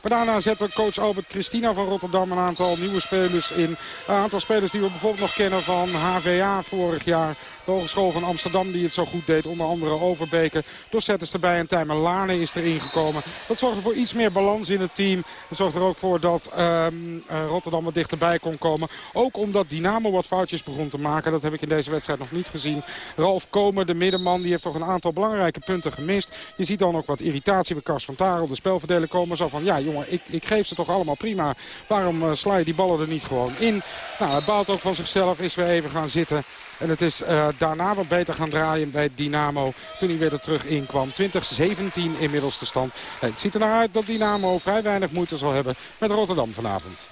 Maar daarna zette coach Albert Christina van Rotterdam een aantal nieuwe spelers in. Een aantal spelers die we bijvoorbeeld nog kennen van HVA vorig jaar. De Hogeschool van Amsterdam die het zo goed deed. Onder andere Overbeke. Dorset erbij en Tijmen Lane is erin gekomen. Dat zorgde voor iets meer balans in het team. Dat zorgde er ook voor dat um, uh, Rotterdam wat dichterbij kon komen. Ook omdat Dynamo wat foutjes begon te maken. Dat heb ik in deze wedstrijd nog niet gezien. Ralf Komen, de middenman, die heeft toch een aantal belangrijke punten gemist. Je ziet dan ook wat irritatie bij Kars van Tarel. De spelverdeler komen zo van, ja jongen, ik, ik geef ze toch allemaal prima. Waarom uh, sla je die ballen er niet gewoon in? Nou, hij baalt ook van zichzelf, is weer even gaan zitten. En het is uh, daarna wat beter gaan draaien bij Dynamo toen hij weer er terug in kwam. 20-17 inmiddels de stand. het ziet er naar uit dat Dynamo vrij weinig moeite zal hebben met Rotterdam vanavond.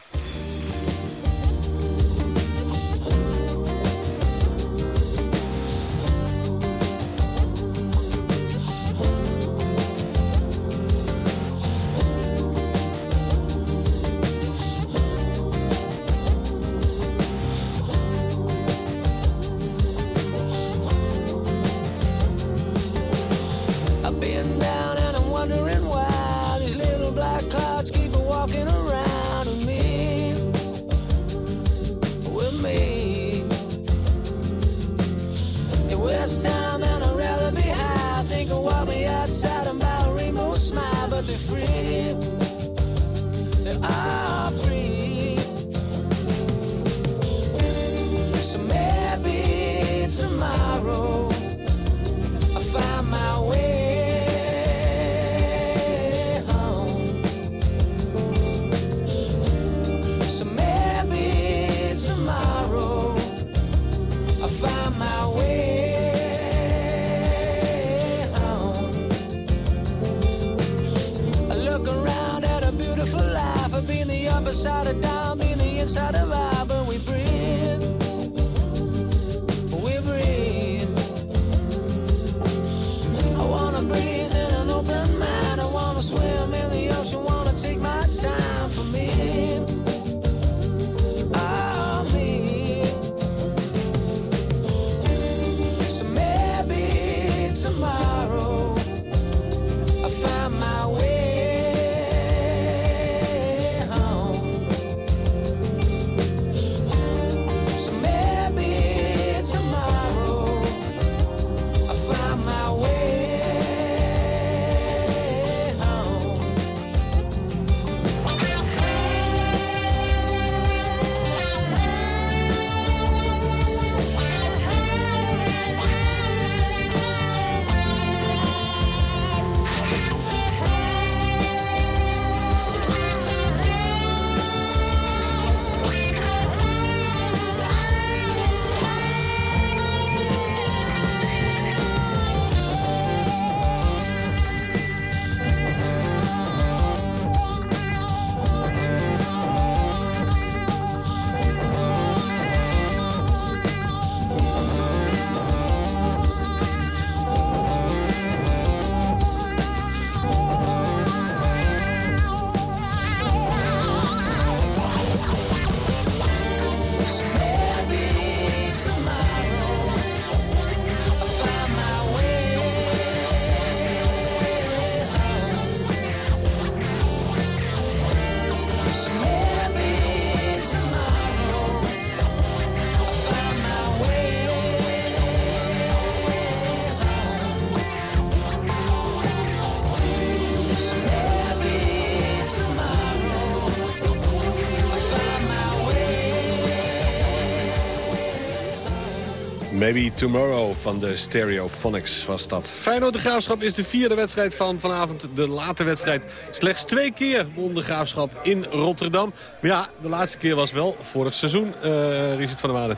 Maybe Tomorrow van de Stereophonics was dat. Feyenoord de Graafschap is de vierde wedstrijd van vanavond. De late wedstrijd. Slechts twee keer won de Graafschap in Rotterdam. Maar ja, de laatste keer was wel vorig seizoen, uh, Richard van der Waarden.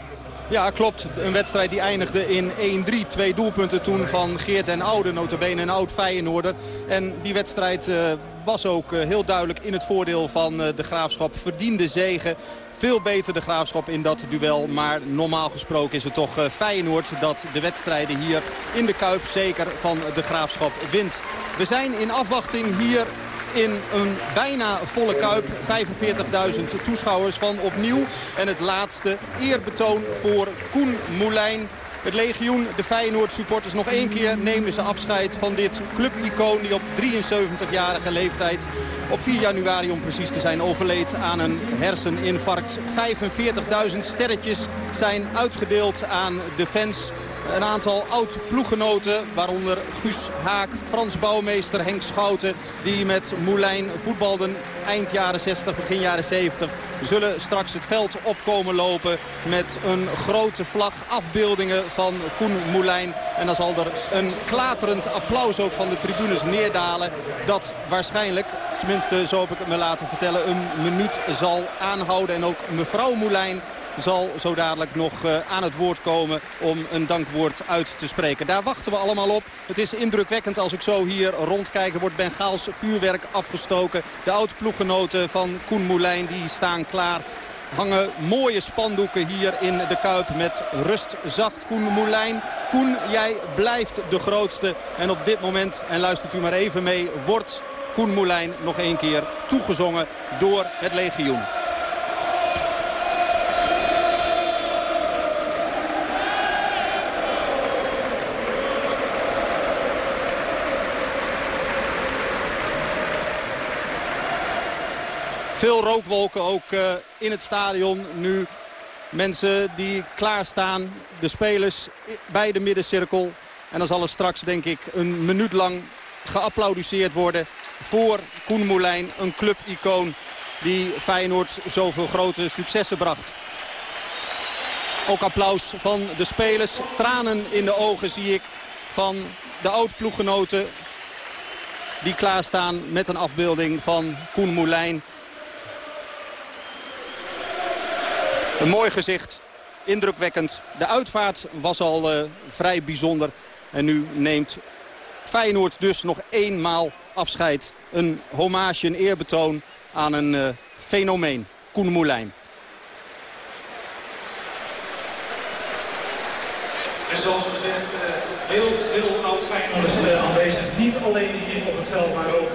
Ja, klopt. Een wedstrijd die eindigde in 1-3. Twee doelpunten toen van Geert den Oude, notabene een oud Feyenoorder. En die wedstrijd uh, was ook uh, heel duidelijk in het voordeel van uh, de Graafschap. Verdiende zegen. Veel beter de Graafschap in dat duel. Maar normaal gesproken is het toch Feyenoord dat de wedstrijden hier in de Kuip zeker van de Graafschap wint. We zijn in afwachting hier in een bijna volle kuip. 45.000 toeschouwers van opnieuw. En het laatste eerbetoon voor Koen Moulijn. Het legioen, de Feyenoord supporters, nog één keer nemen ze afscheid van dit clubicoon die op 73-jarige leeftijd op 4 januari om precies te zijn overleed aan een herseninfarct. 45.000 sterretjes zijn uitgedeeld aan de fans een aantal oud-ploeggenoten, waaronder Guus Haak, Frans Bouwmeester, Henk Schouten... die met Moulijn voetbalden eind jaren 60, begin jaren 70... zullen straks het veld opkomen lopen met een grote vlag, afbeeldingen van Koen Moulijn. En dan zal er een klaterend applaus ook van de tribunes neerdalen... dat waarschijnlijk, tenminste zo heb ik het me laten vertellen, een minuut zal aanhouden. En ook mevrouw Moulijn zal zo dadelijk nog uh, aan het woord komen om een dankwoord uit te spreken. Daar wachten we allemaal op. Het is indrukwekkend als ik zo hier rondkijk. Er wordt Bengaals vuurwerk afgestoken. De oud-ploeggenoten van Koen Moulijn die staan klaar hangen mooie spandoeken hier in de Kuip met rust zacht Koen Moulijn. Koen, jij blijft de grootste. En op dit moment, en luistert u maar even mee, wordt Koen Moulijn nog een keer toegezongen door het legioen. Veel rookwolken ook uh, in het stadion nu. Mensen die klaarstaan, de spelers bij de middencirkel. En dan zal er straks denk ik een minuut lang geapplaudiseerd worden voor Koen Moulijn. Een clubicoon die Feyenoord zoveel grote successen bracht. Ook applaus van de spelers. Tranen in de ogen zie ik van de oud-ploeggenoten die klaarstaan met een afbeelding van Koen Moulijn. Een mooi gezicht, indrukwekkend. De uitvaart was al uh, vrij bijzonder. En nu neemt Feyenoord dus nog eenmaal afscheid. Een hommage, een eerbetoon aan een uh, fenomeen. Koen Moulijn. En zoals gezegd, uh, heel veel oud-Feyenoorders aanwezig. Niet alleen hier op het veld, maar ook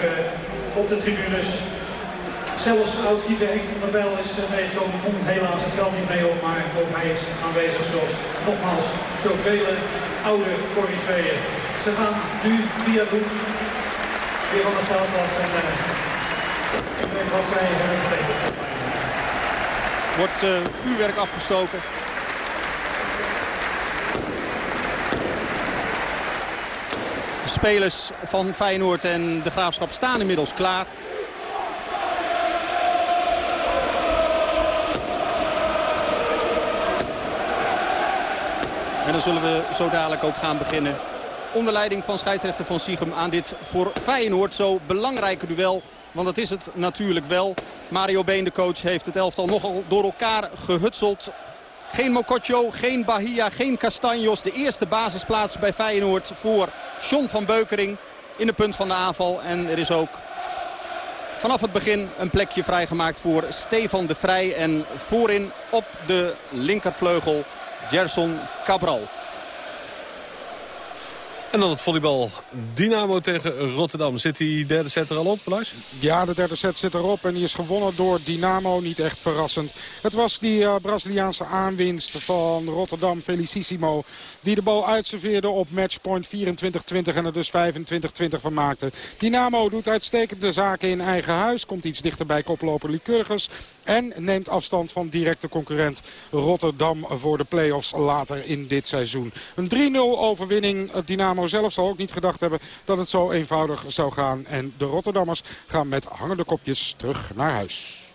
op de tribunes. Zelfs oud-keeper Henk van der Bijl is eh, meegekomen. Kon helaas het veld niet mee op, maar ook hij is aanwezig zoals nogmaals zoveel oude corriveeën. Ze gaan nu via doen weer van het veld af en uh, ik weet wat zij hebben betekend. Wordt uh, vuurwerk afgestoken. De spelers van Feyenoord en de Graafschap staan inmiddels klaar. En dan zullen we zo dadelijk ook gaan beginnen. Onder leiding van scheidsrechter van Siegem aan dit voor Feyenoord zo belangrijke duel. Want dat is het natuurlijk wel. Mario Been, de coach, heeft het elftal nogal door elkaar gehutseld. Geen Mokotjo, geen Bahia, geen Castanjos. De eerste basisplaats bij Feyenoord voor John van Beukering in de punt van de aanval. En er is ook vanaf het begin een plekje vrijgemaakt voor Stefan de Vrij. En voorin op de linkervleugel Gerson Cabral. En dan het volleybal. Dynamo tegen Rotterdam. Zit die derde set er al op, Lars? Ja, de derde set zit erop en die is gewonnen door Dynamo. Niet echt verrassend. Het was die uh, Braziliaanse aanwinst van Rotterdam, Felicissimo... die de bal uitserveerde op matchpoint 24-20 en er dus 25-20 van maakte. Dynamo doet uitstekende zaken in eigen huis. Komt iets dichter bij koploper Lycurgus. En neemt afstand van directe concurrent Rotterdam voor de play-offs later in dit seizoen. Een 3-0 overwinning. Dynamo zelf zal ook niet gedacht hebben dat het zo eenvoudig zou gaan. En de Rotterdammers gaan met hangende kopjes terug naar huis.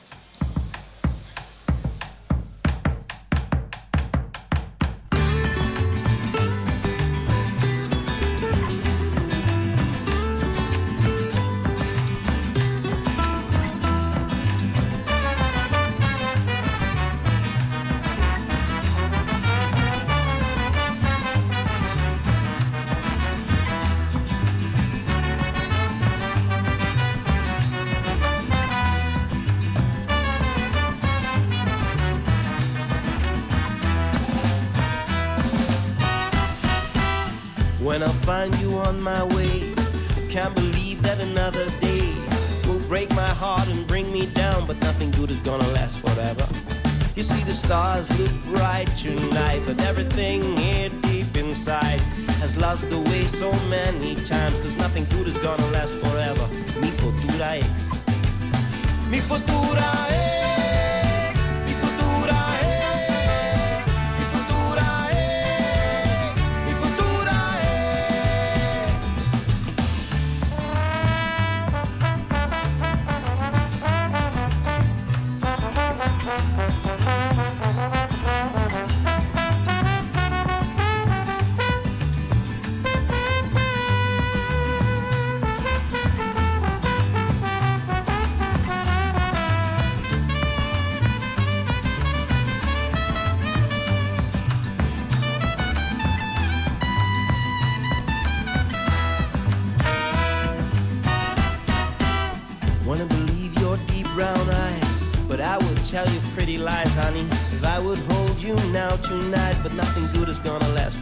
Pretty lies, honey. If I would hold you now tonight, but nothing good is gonna last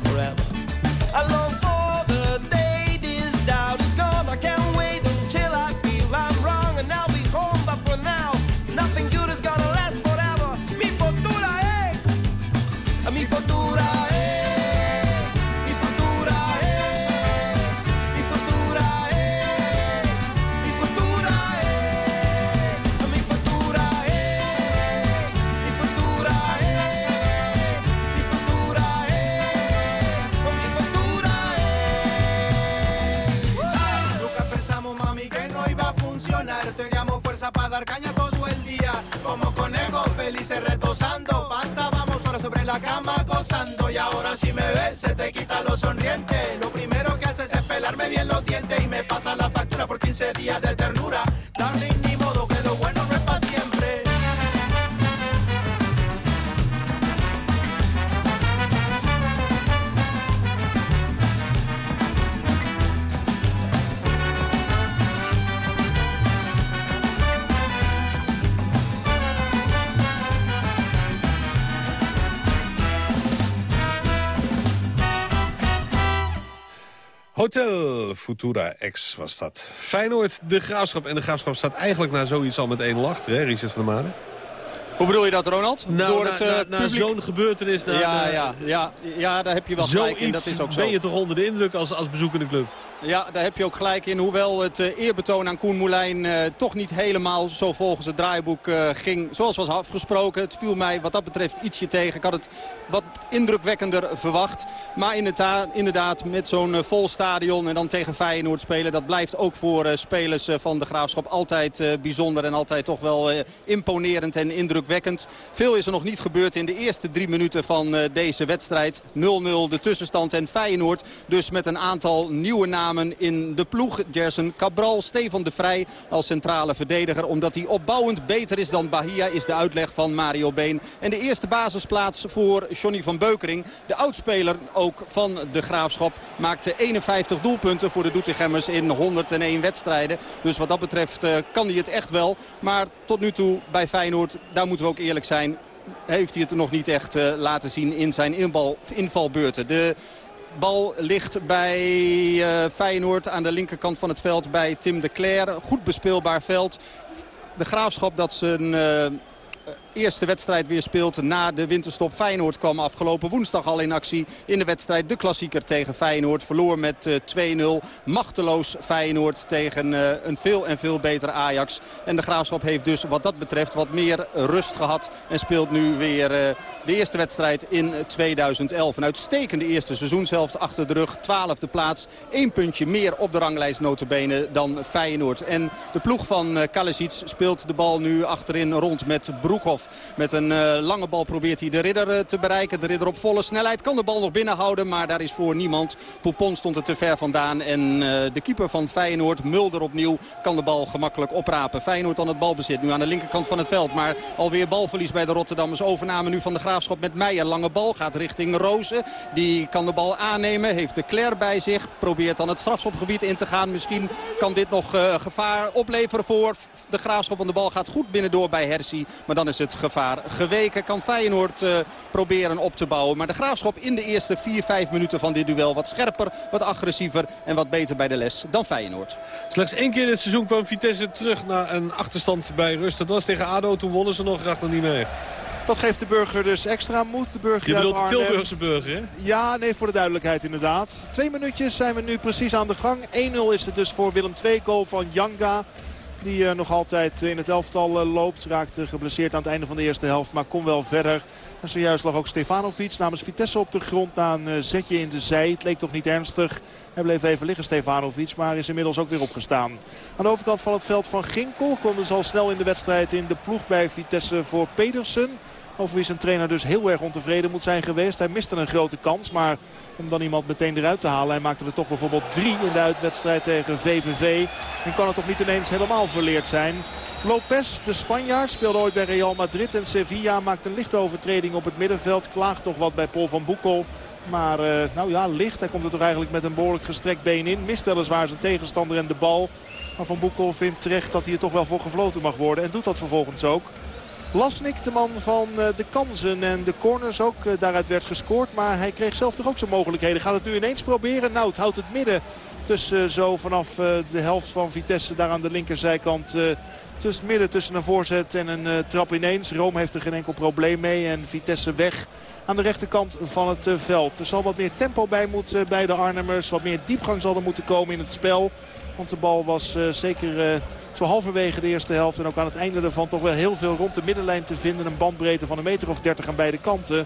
Hotel Futura X was dat. Feyenoord, de Graafschap. En de Graafschap staat eigenlijk na zoiets al met 1 achter, hè, Richard van der Maden? Hoe bedoel je dat, Ronald? Nou, Door na, het, eh, na- na publiek- zo'n gebeurtenis... Na, ja, ja, ja, ja, daar heb je wel gelijk in. Dat is ook zo. ben je toch onder de indruk als, als bezoekende club? Ja, daar heb je ook gelijk in. Hoewel het eh, eerbetoon aan Koen Moulijn eh, toch niet helemaal zo volgens het draaiboek eh, ging zoals was afgesproken. Het viel mij wat dat betreft ietsje tegen. Ik had het wat indrukwekkender verwacht. Maar inderdaad, met zo'n vol stadion en dan tegen Feyenoord spelen... dat blijft ook voor spelers van de Graafschap altijd bijzonder... en altijd toch wel imponerend en indrukwekkend. Veel is er nog niet gebeurd in de eerste drie minuten van deze wedstrijd. 0-0 de tussenstand en Feyenoord dus met een aantal nieuwe namen in de ploeg. Gerson Cabral, Stefan de Vrij als centrale verdediger. Omdat hij opbouwend beter is dan Bahia is de uitleg van Mario Been. En de eerste basisplaats voor Johnny van Beukering. De oudspeler ook van de Graafschap maakte 51 doelpunten voor de Doetinchemmers in 101 wedstrijden. Dus wat dat betreft eh, kan hij het echt wel. Maar tot nu toe bij Feyenoord, daar moeten we ook eerlijk zijn heeft hij het nog niet echt eh, laten zien in zijn invalbeurten. De Bal ligt bij uh, Feyenoord aan de linkerkant van het veld bij Tim de Cler. Goed bespeelbaar veld. De Graafschap dat zijn... Uh, eerste wedstrijd weer speelt na de winterstop. Feyenoord kwam afgelopen woensdag al in actie in de wedstrijd. De klassieker tegen Feyenoord verloor met 2-0. Machteloos Feyenoord tegen een veel en veel betere Ajax. En de Graafschap heeft dus wat dat betreft wat meer rust gehad. En speelt nu weer de eerste wedstrijd in 2011. Een uitstekende eerste seizoenshelft achter de rug. Twaalfde plaats. Eén puntje meer op de ranglijst notabene dan Feyenoord. En de ploeg van Kalisic speelt de bal nu achterin rond met Broekhoff. Met een uh, lange bal probeert hij de ridder uh, te bereiken. De ridder op volle snelheid kan de bal nog binnenhouden. Maar daar is voor niemand. Poupon stond er te ver vandaan. En uh, de keeper van Feyenoord, Mulder opnieuw, kan de bal gemakkelijk oprapen. Feyenoord dan het balbezit. Nu aan de linkerkant van het veld. Maar alweer balverlies bij de Rotterdammers. Overname nu van de Graafschap met Meijer. Lange bal gaat richting Rozen. Die kan de bal aannemen. Heeft de Claire bij zich. Probeert dan het strafschopgebied in te gaan. Misschien kan dit nog gevaar opleveren voor de Graafschap. Want de bal gaat goed binnendoor bij Hersi. Maar dan is het gevaar geweken. Kan Feyenoord uh, proberen op te bouwen. Maar de Graafschap in de eerste 4-5 minuten van dit duel wat scherper, wat agressiever en wat beter bij de les dan Feyenoord. Slechts één keer dit seizoen kwam Vitesse terug naar een achterstand bij rust. Dat was tegen ADO, toen wonnen ze nog graag nog niet mee. Dat geeft de burger dus extra moed. De burger Je bedoelt de Tilburgse burger, hè? Ja, nee, voor de duidelijkheid inderdaad. Twee minuutjes zijn we nu precies aan de gang. 1-0 is het dus voor Willem II goal van Janga. Die uh, nog altijd in het elftal uh, loopt. Raakte geblesseerd aan het einde van de eerste helft. Maar kon wel verder. En zojuist lag ook Stefanovic namens Vitesse op de grond. Na een uh, zetje in de zij. Het leek toch niet ernstig. Hij bleef even liggen Stefanovic. Maar is inmiddels ook weer opgestaan. Aan de overkant van het veld van Ginkel. Kwam dus al snel in de wedstrijd in de ploeg bij Vitesse voor Pedersen. Over wie zijn trainer dus heel erg ontevreden moet zijn geweest. Hij miste een grote kans. Maar om dan iemand meteen eruit te halen. Hij maakte er toch bijvoorbeeld drie in de uitwedstrijd tegen VVV. En kan het toch niet ineens helemaal verleerd zijn. Lopez, de Spanjaard, speelde ooit bij Real Madrid en Sevilla. Maakt een lichte overtreding op het middenveld. Klaagt toch wat bij Paul van Boekel. Maar uh, nou ja, licht. Hij komt er toch eigenlijk met een behoorlijk gestrekt been in. Mist weliswaar zijn tegenstander en de bal. Maar Van Boekel vindt terecht dat hij er toch wel voor gefloten mag worden. En doet dat vervolgens ook. Lasnik, de man van de kansen en de corners ook. Daaruit werd gescoord, maar hij kreeg zelf toch ook zijn mogelijkheden. Gaat het nu ineens proberen? Nou, het houdt het midden tussen zo vanaf de helft van Vitesse daar aan de linkerzijkant... Tussen midden tussen een voorzet en een trap ineens. Rome heeft er geen enkel probleem mee. En Vitesse weg aan de rechterkant van het veld. Er zal wat meer tempo bij moeten bij de Arnhemmers. Wat meer diepgang zal er moeten komen in het spel. Want de bal was zeker zo halverwege de eerste helft. En ook aan het einde ervan toch wel heel veel rond de middenlijn te vinden. Een bandbreedte van een meter of 30 aan beide kanten.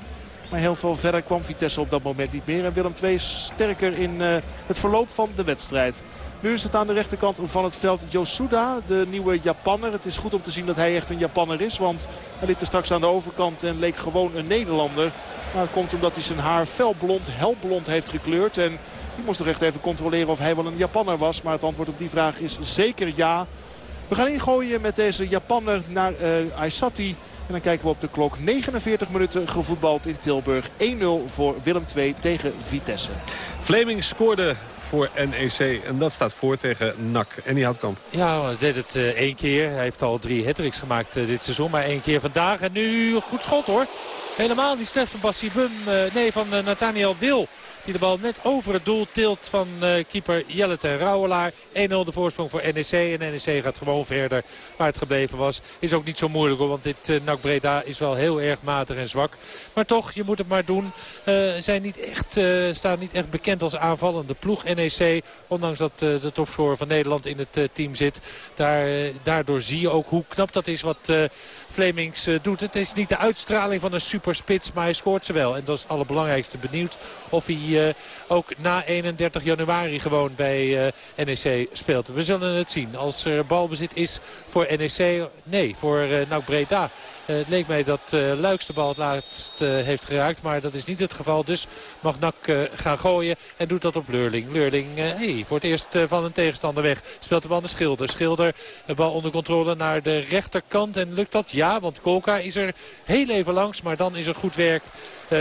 Maar heel veel verder kwam Vitesse op dat moment niet meer. En Willem II sterker in uh, het verloop van de wedstrijd. Nu is het aan de rechterkant van het veld Yosuda, de nieuwe Japanner. Het is goed om te zien dat hij echt een Japanner is. Want hij liep er straks aan de overkant en leek gewoon een Nederlander. Maar het komt omdat hij zijn haar felblond, helblond heeft gekleurd. En ik moest toch echt even controleren of hij wel een Japanner was. Maar het antwoord op die vraag is zeker ja. We gaan ingooien met deze Japanner naar uh, Aysati. En dan kijken we op de klok. 49 minuten gevoetbald in Tilburg. 1-0 voor Willem II tegen Vitesse. Fleming scoorde voor NEC. En dat staat voor tegen NAC. En die Houtkamp. Ja, hij deed het uh, één keer. Hij heeft al drie hat gemaakt uh, dit seizoen. Maar één keer vandaag. En nu goed schot hoor. Helemaal niet slecht van Bassi Bum. Uh, nee, van Nathaniel Wil. Die de bal net over het doel tilt van uh, keeper Jellet en Rauwelaar. 1-0 de voorsprong voor NEC. En NEC gaat gewoon verder waar het gebleven was. Is ook niet zo moeilijk hoor. Want dit uh, NAC Breda is wel heel erg matig en zwak. Maar toch, je moet het maar doen. Uh, zijn niet echt, staan niet echt bekend als aanvallende ploeg. NEC, ondanks dat de topscorer van Nederland in het team zit. Daar, daardoor zie je ook hoe knap dat is wat Flemings doet. Het is niet de uitstraling van een superspits. Maar hij scoort ze wel. En dat is het allerbelangrijkste. Benieuwd of hij uh, ook na 31 januari gewoon bij uh, NEC speelt. We zullen het zien. Als er balbezit is voor NEC, nee, voor NAC Breda. Uh, het leek mij dat uh, Luiks de bal het laatst uh, heeft geraakt. Maar dat is niet het geval. Dus mag Nak gaan gooien. En doet dat op Leurling. Leurling hey, voor het eerst van een tegenstander weg. Speelt de bal naar Schilder. Schilder de bal onder controle naar de rechterkant. En lukt dat? Ja, want Kolka is er heel even langs. Maar dan is er goed werk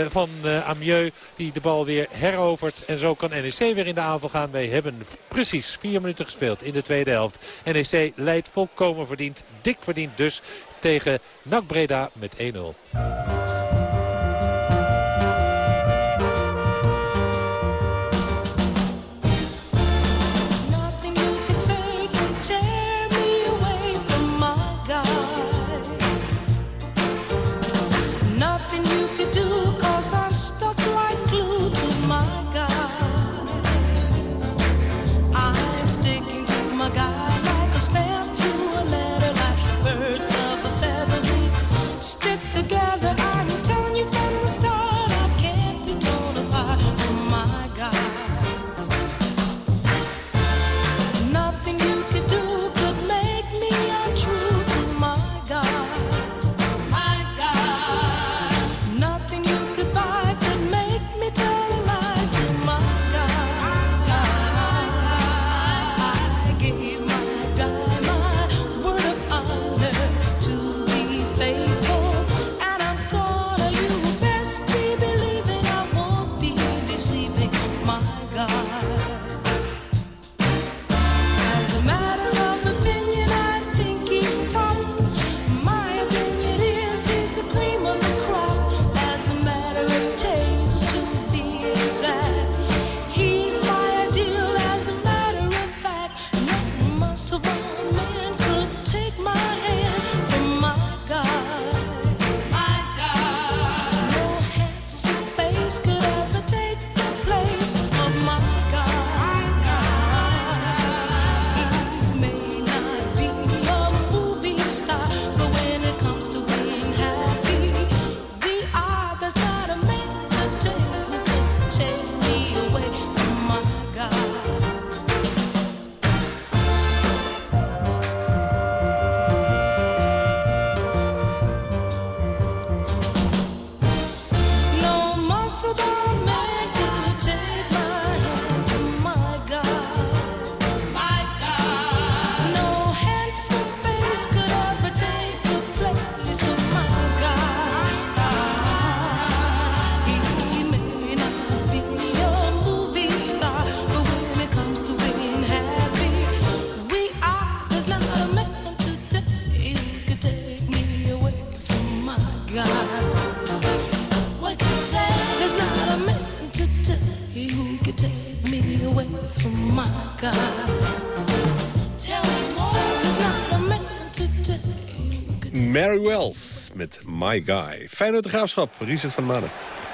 van Amieux die de bal weer herovert. En zo kan NEC weer in de aanval gaan. Wij hebben precies vier minuten gespeeld in de tweede helft. NEC leidt volkomen verdiend, dik verdiend dus tegen NAC Breda met 1-0. Met My Guy. Feyenoord de Graafschap, Richard van Maden.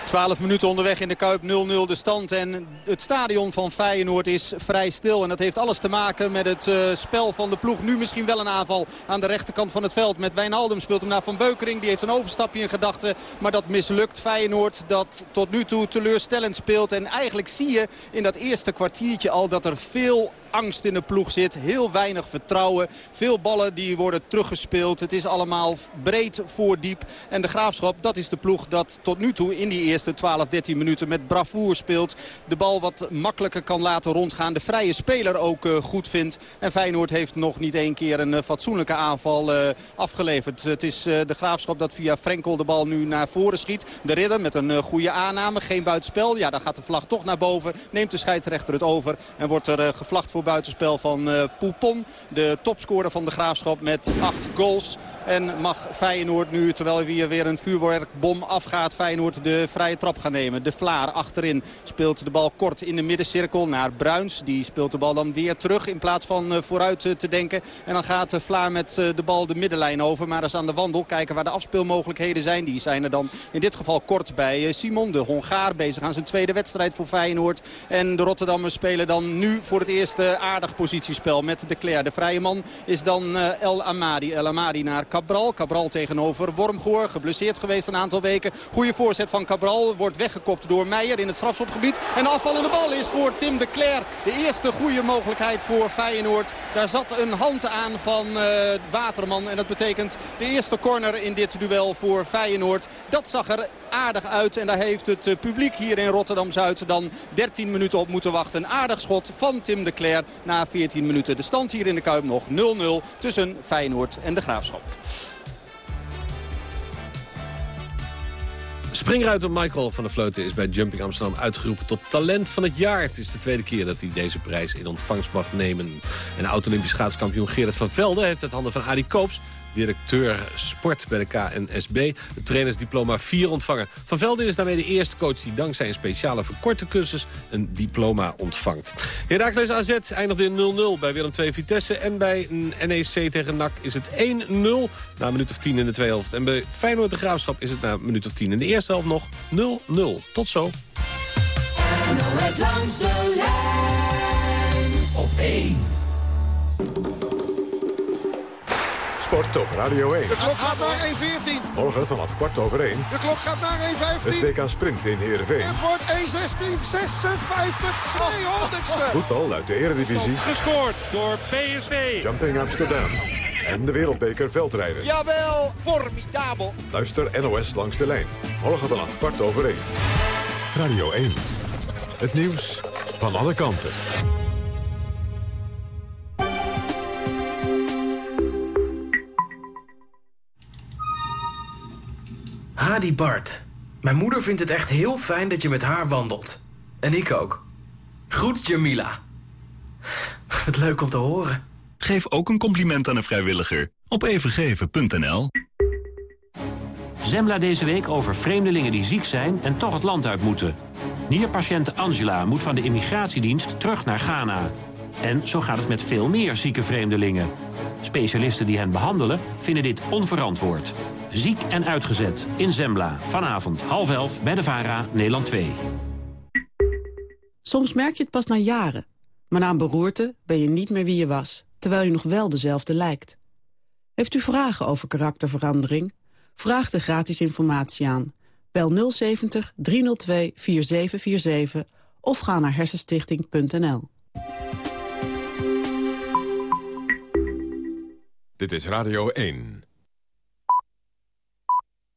12 minuten onderweg in de Kuip, 0-0 de stand. En het stadion van Feyenoord is vrij stil. En dat heeft alles te maken met het uh, spel van de ploeg. Nu misschien wel een aanval aan de rechterkant van het veld. Met Wijnaldum speelt hem naar Van Beukering. Die heeft een overstapje in gedachten. Maar dat mislukt. Feyenoord dat tot nu toe teleurstellend speelt. En eigenlijk zie je in dat eerste kwartiertje al dat er veel angst in de ploeg zit. Heel weinig vertrouwen. Veel ballen die worden teruggespeeld. Het is allemaal breed voor diep. En de Graafschap, dat is de ploeg dat tot nu toe in die eerste 12, 13 minuten met bravoer speelt. De bal wat makkelijker kan laten rondgaan. De vrije speler ook uh, goed vindt. En Feyenoord heeft nog niet één keer een uh, fatsoenlijke aanval uh, afgeleverd. Het is de Graafschap dat via Frenkel de bal nu naar voren schiet. De ridder met een goede aanname. Geen buitenspel. Ja, dan gaat de vlag toch naar boven. Neemt de scheidsrechter het over. En wordt er gevlacht voor buitenspel van uh, Poupon. De topscorer van de Graafschap met acht goals. En mag Feyenoord nu, terwijl hier weer een vuurwerkbom afgaat... Feyenoord de vrije trap gaan nemen. De Vlaar achterin speelt de bal kort in de middencirkel naar Bruins. Die speelt de bal dan weer terug in plaats van uh, vooruit uh, te denken. En dan gaat Vlaar met de bal de middenlijn over. Maar is aan de wandel. Kijken waar de afspeelmogelijkheden zijn. Die zijn er dan in dit geval kort bij Simon, de Hongaar. Bezig aan zijn tweede wedstrijd voor Feyenoord. En de Rotterdammers spelen dan nu voor het eerst aardig positiespel met de Claire. De vrije man is dan El Amadi. El Amadi naar Cabral. Cabral tegenover Wormgoor. Geblesseerd geweest een aantal weken. Goede voorzet van Cabral. Wordt weggekopt door Meijer in het strafschopgebied. En de afvallende bal is voor Tim de Cler. De eerste goede mogelijkheid voor Feyenoord. Daar zat een hand aan van uh, Waterman. En dat betekent de eerste corner in dit duel voor Feyenoord. Dat zag er aardig uit. En daar heeft het uh, publiek hier in Rotterdam-Zuid dan 13 minuten op moeten wachten. Een aardig schot van Tim de Cler na 14 minuten. De stand hier in de Kuip nog 0-0 tussen Feyenoord en de Graafschap. Springruiter Michael van der Vleuten is bij Jumping Amsterdam uitgeroepen tot talent van het jaar. Het is de tweede keer dat hij deze prijs in ontvangst mag nemen. En oud-Olympisch schaatskampioen Gerrit van Velde heeft het handen van Adi Koops directeur sport bij de KNSB. De trainersdiploma 4 ontvangen. Van Velden is daarmee de eerste coach die dankzij een speciale verkorte cursus een diploma ontvangt. Heracles AZ eindigde in 0-0 bij Willem II Vitesse. En bij NEC tegen NAC is het 1-0 na een minuut of 10 in de tweede helft. En bij Feyenoord de Graafschap is het na een minuut of 10 in de eerste helft nog 0-0. Tot zo. Langs de lijn op 1. Sport op Radio 1. De klok gaat naar 1.14. Morgen vanaf kwart over 1. De klok gaat naar 1.15. Het WK Sprint in Heerenveen. Het wordt 1.16, 56, 200ste. Voetbal uit de Eredivisie. Gescoord door PSV. Jumping Amsterdam. En de Wereldbeker Veldrijden. Jawel, formidabel. Luister NOS langs de lijn. Morgen vanaf kwart over 1. Radio 1. Het nieuws van alle kanten. Hadi Bart. Mijn moeder vindt het echt heel fijn dat je met haar wandelt. En ik ook. Groet Jamila. Wat leuk om te horen. Geef ook een compliment aan een vrijwilliger op evengeven.nl. Zembla deze week over vreemdelingen die ziek zijn en toch het land uit moeten. Nierpatiënte Angela moet van de immigratiedienst terug naar Ghana. En zo gaat het met veel meer zieke vreemdelingen. Specialisten die hen behandelen vinden dit onverantwoord. Ziek en uitgezet in Zembla. Vanavond half elf bij de VARA, Nederland 2. Soms merk je het pas na jaren. Maar na een beroerte ben je niet meer wie je was. Terwijl je nog wel dezelfde lijkt. Heeft u vragen over karakterverandering? Vraag de gratis informatie aan. Bel 070 302 4747 of ga naar hersenstichting.nl. Dit is Radio 1.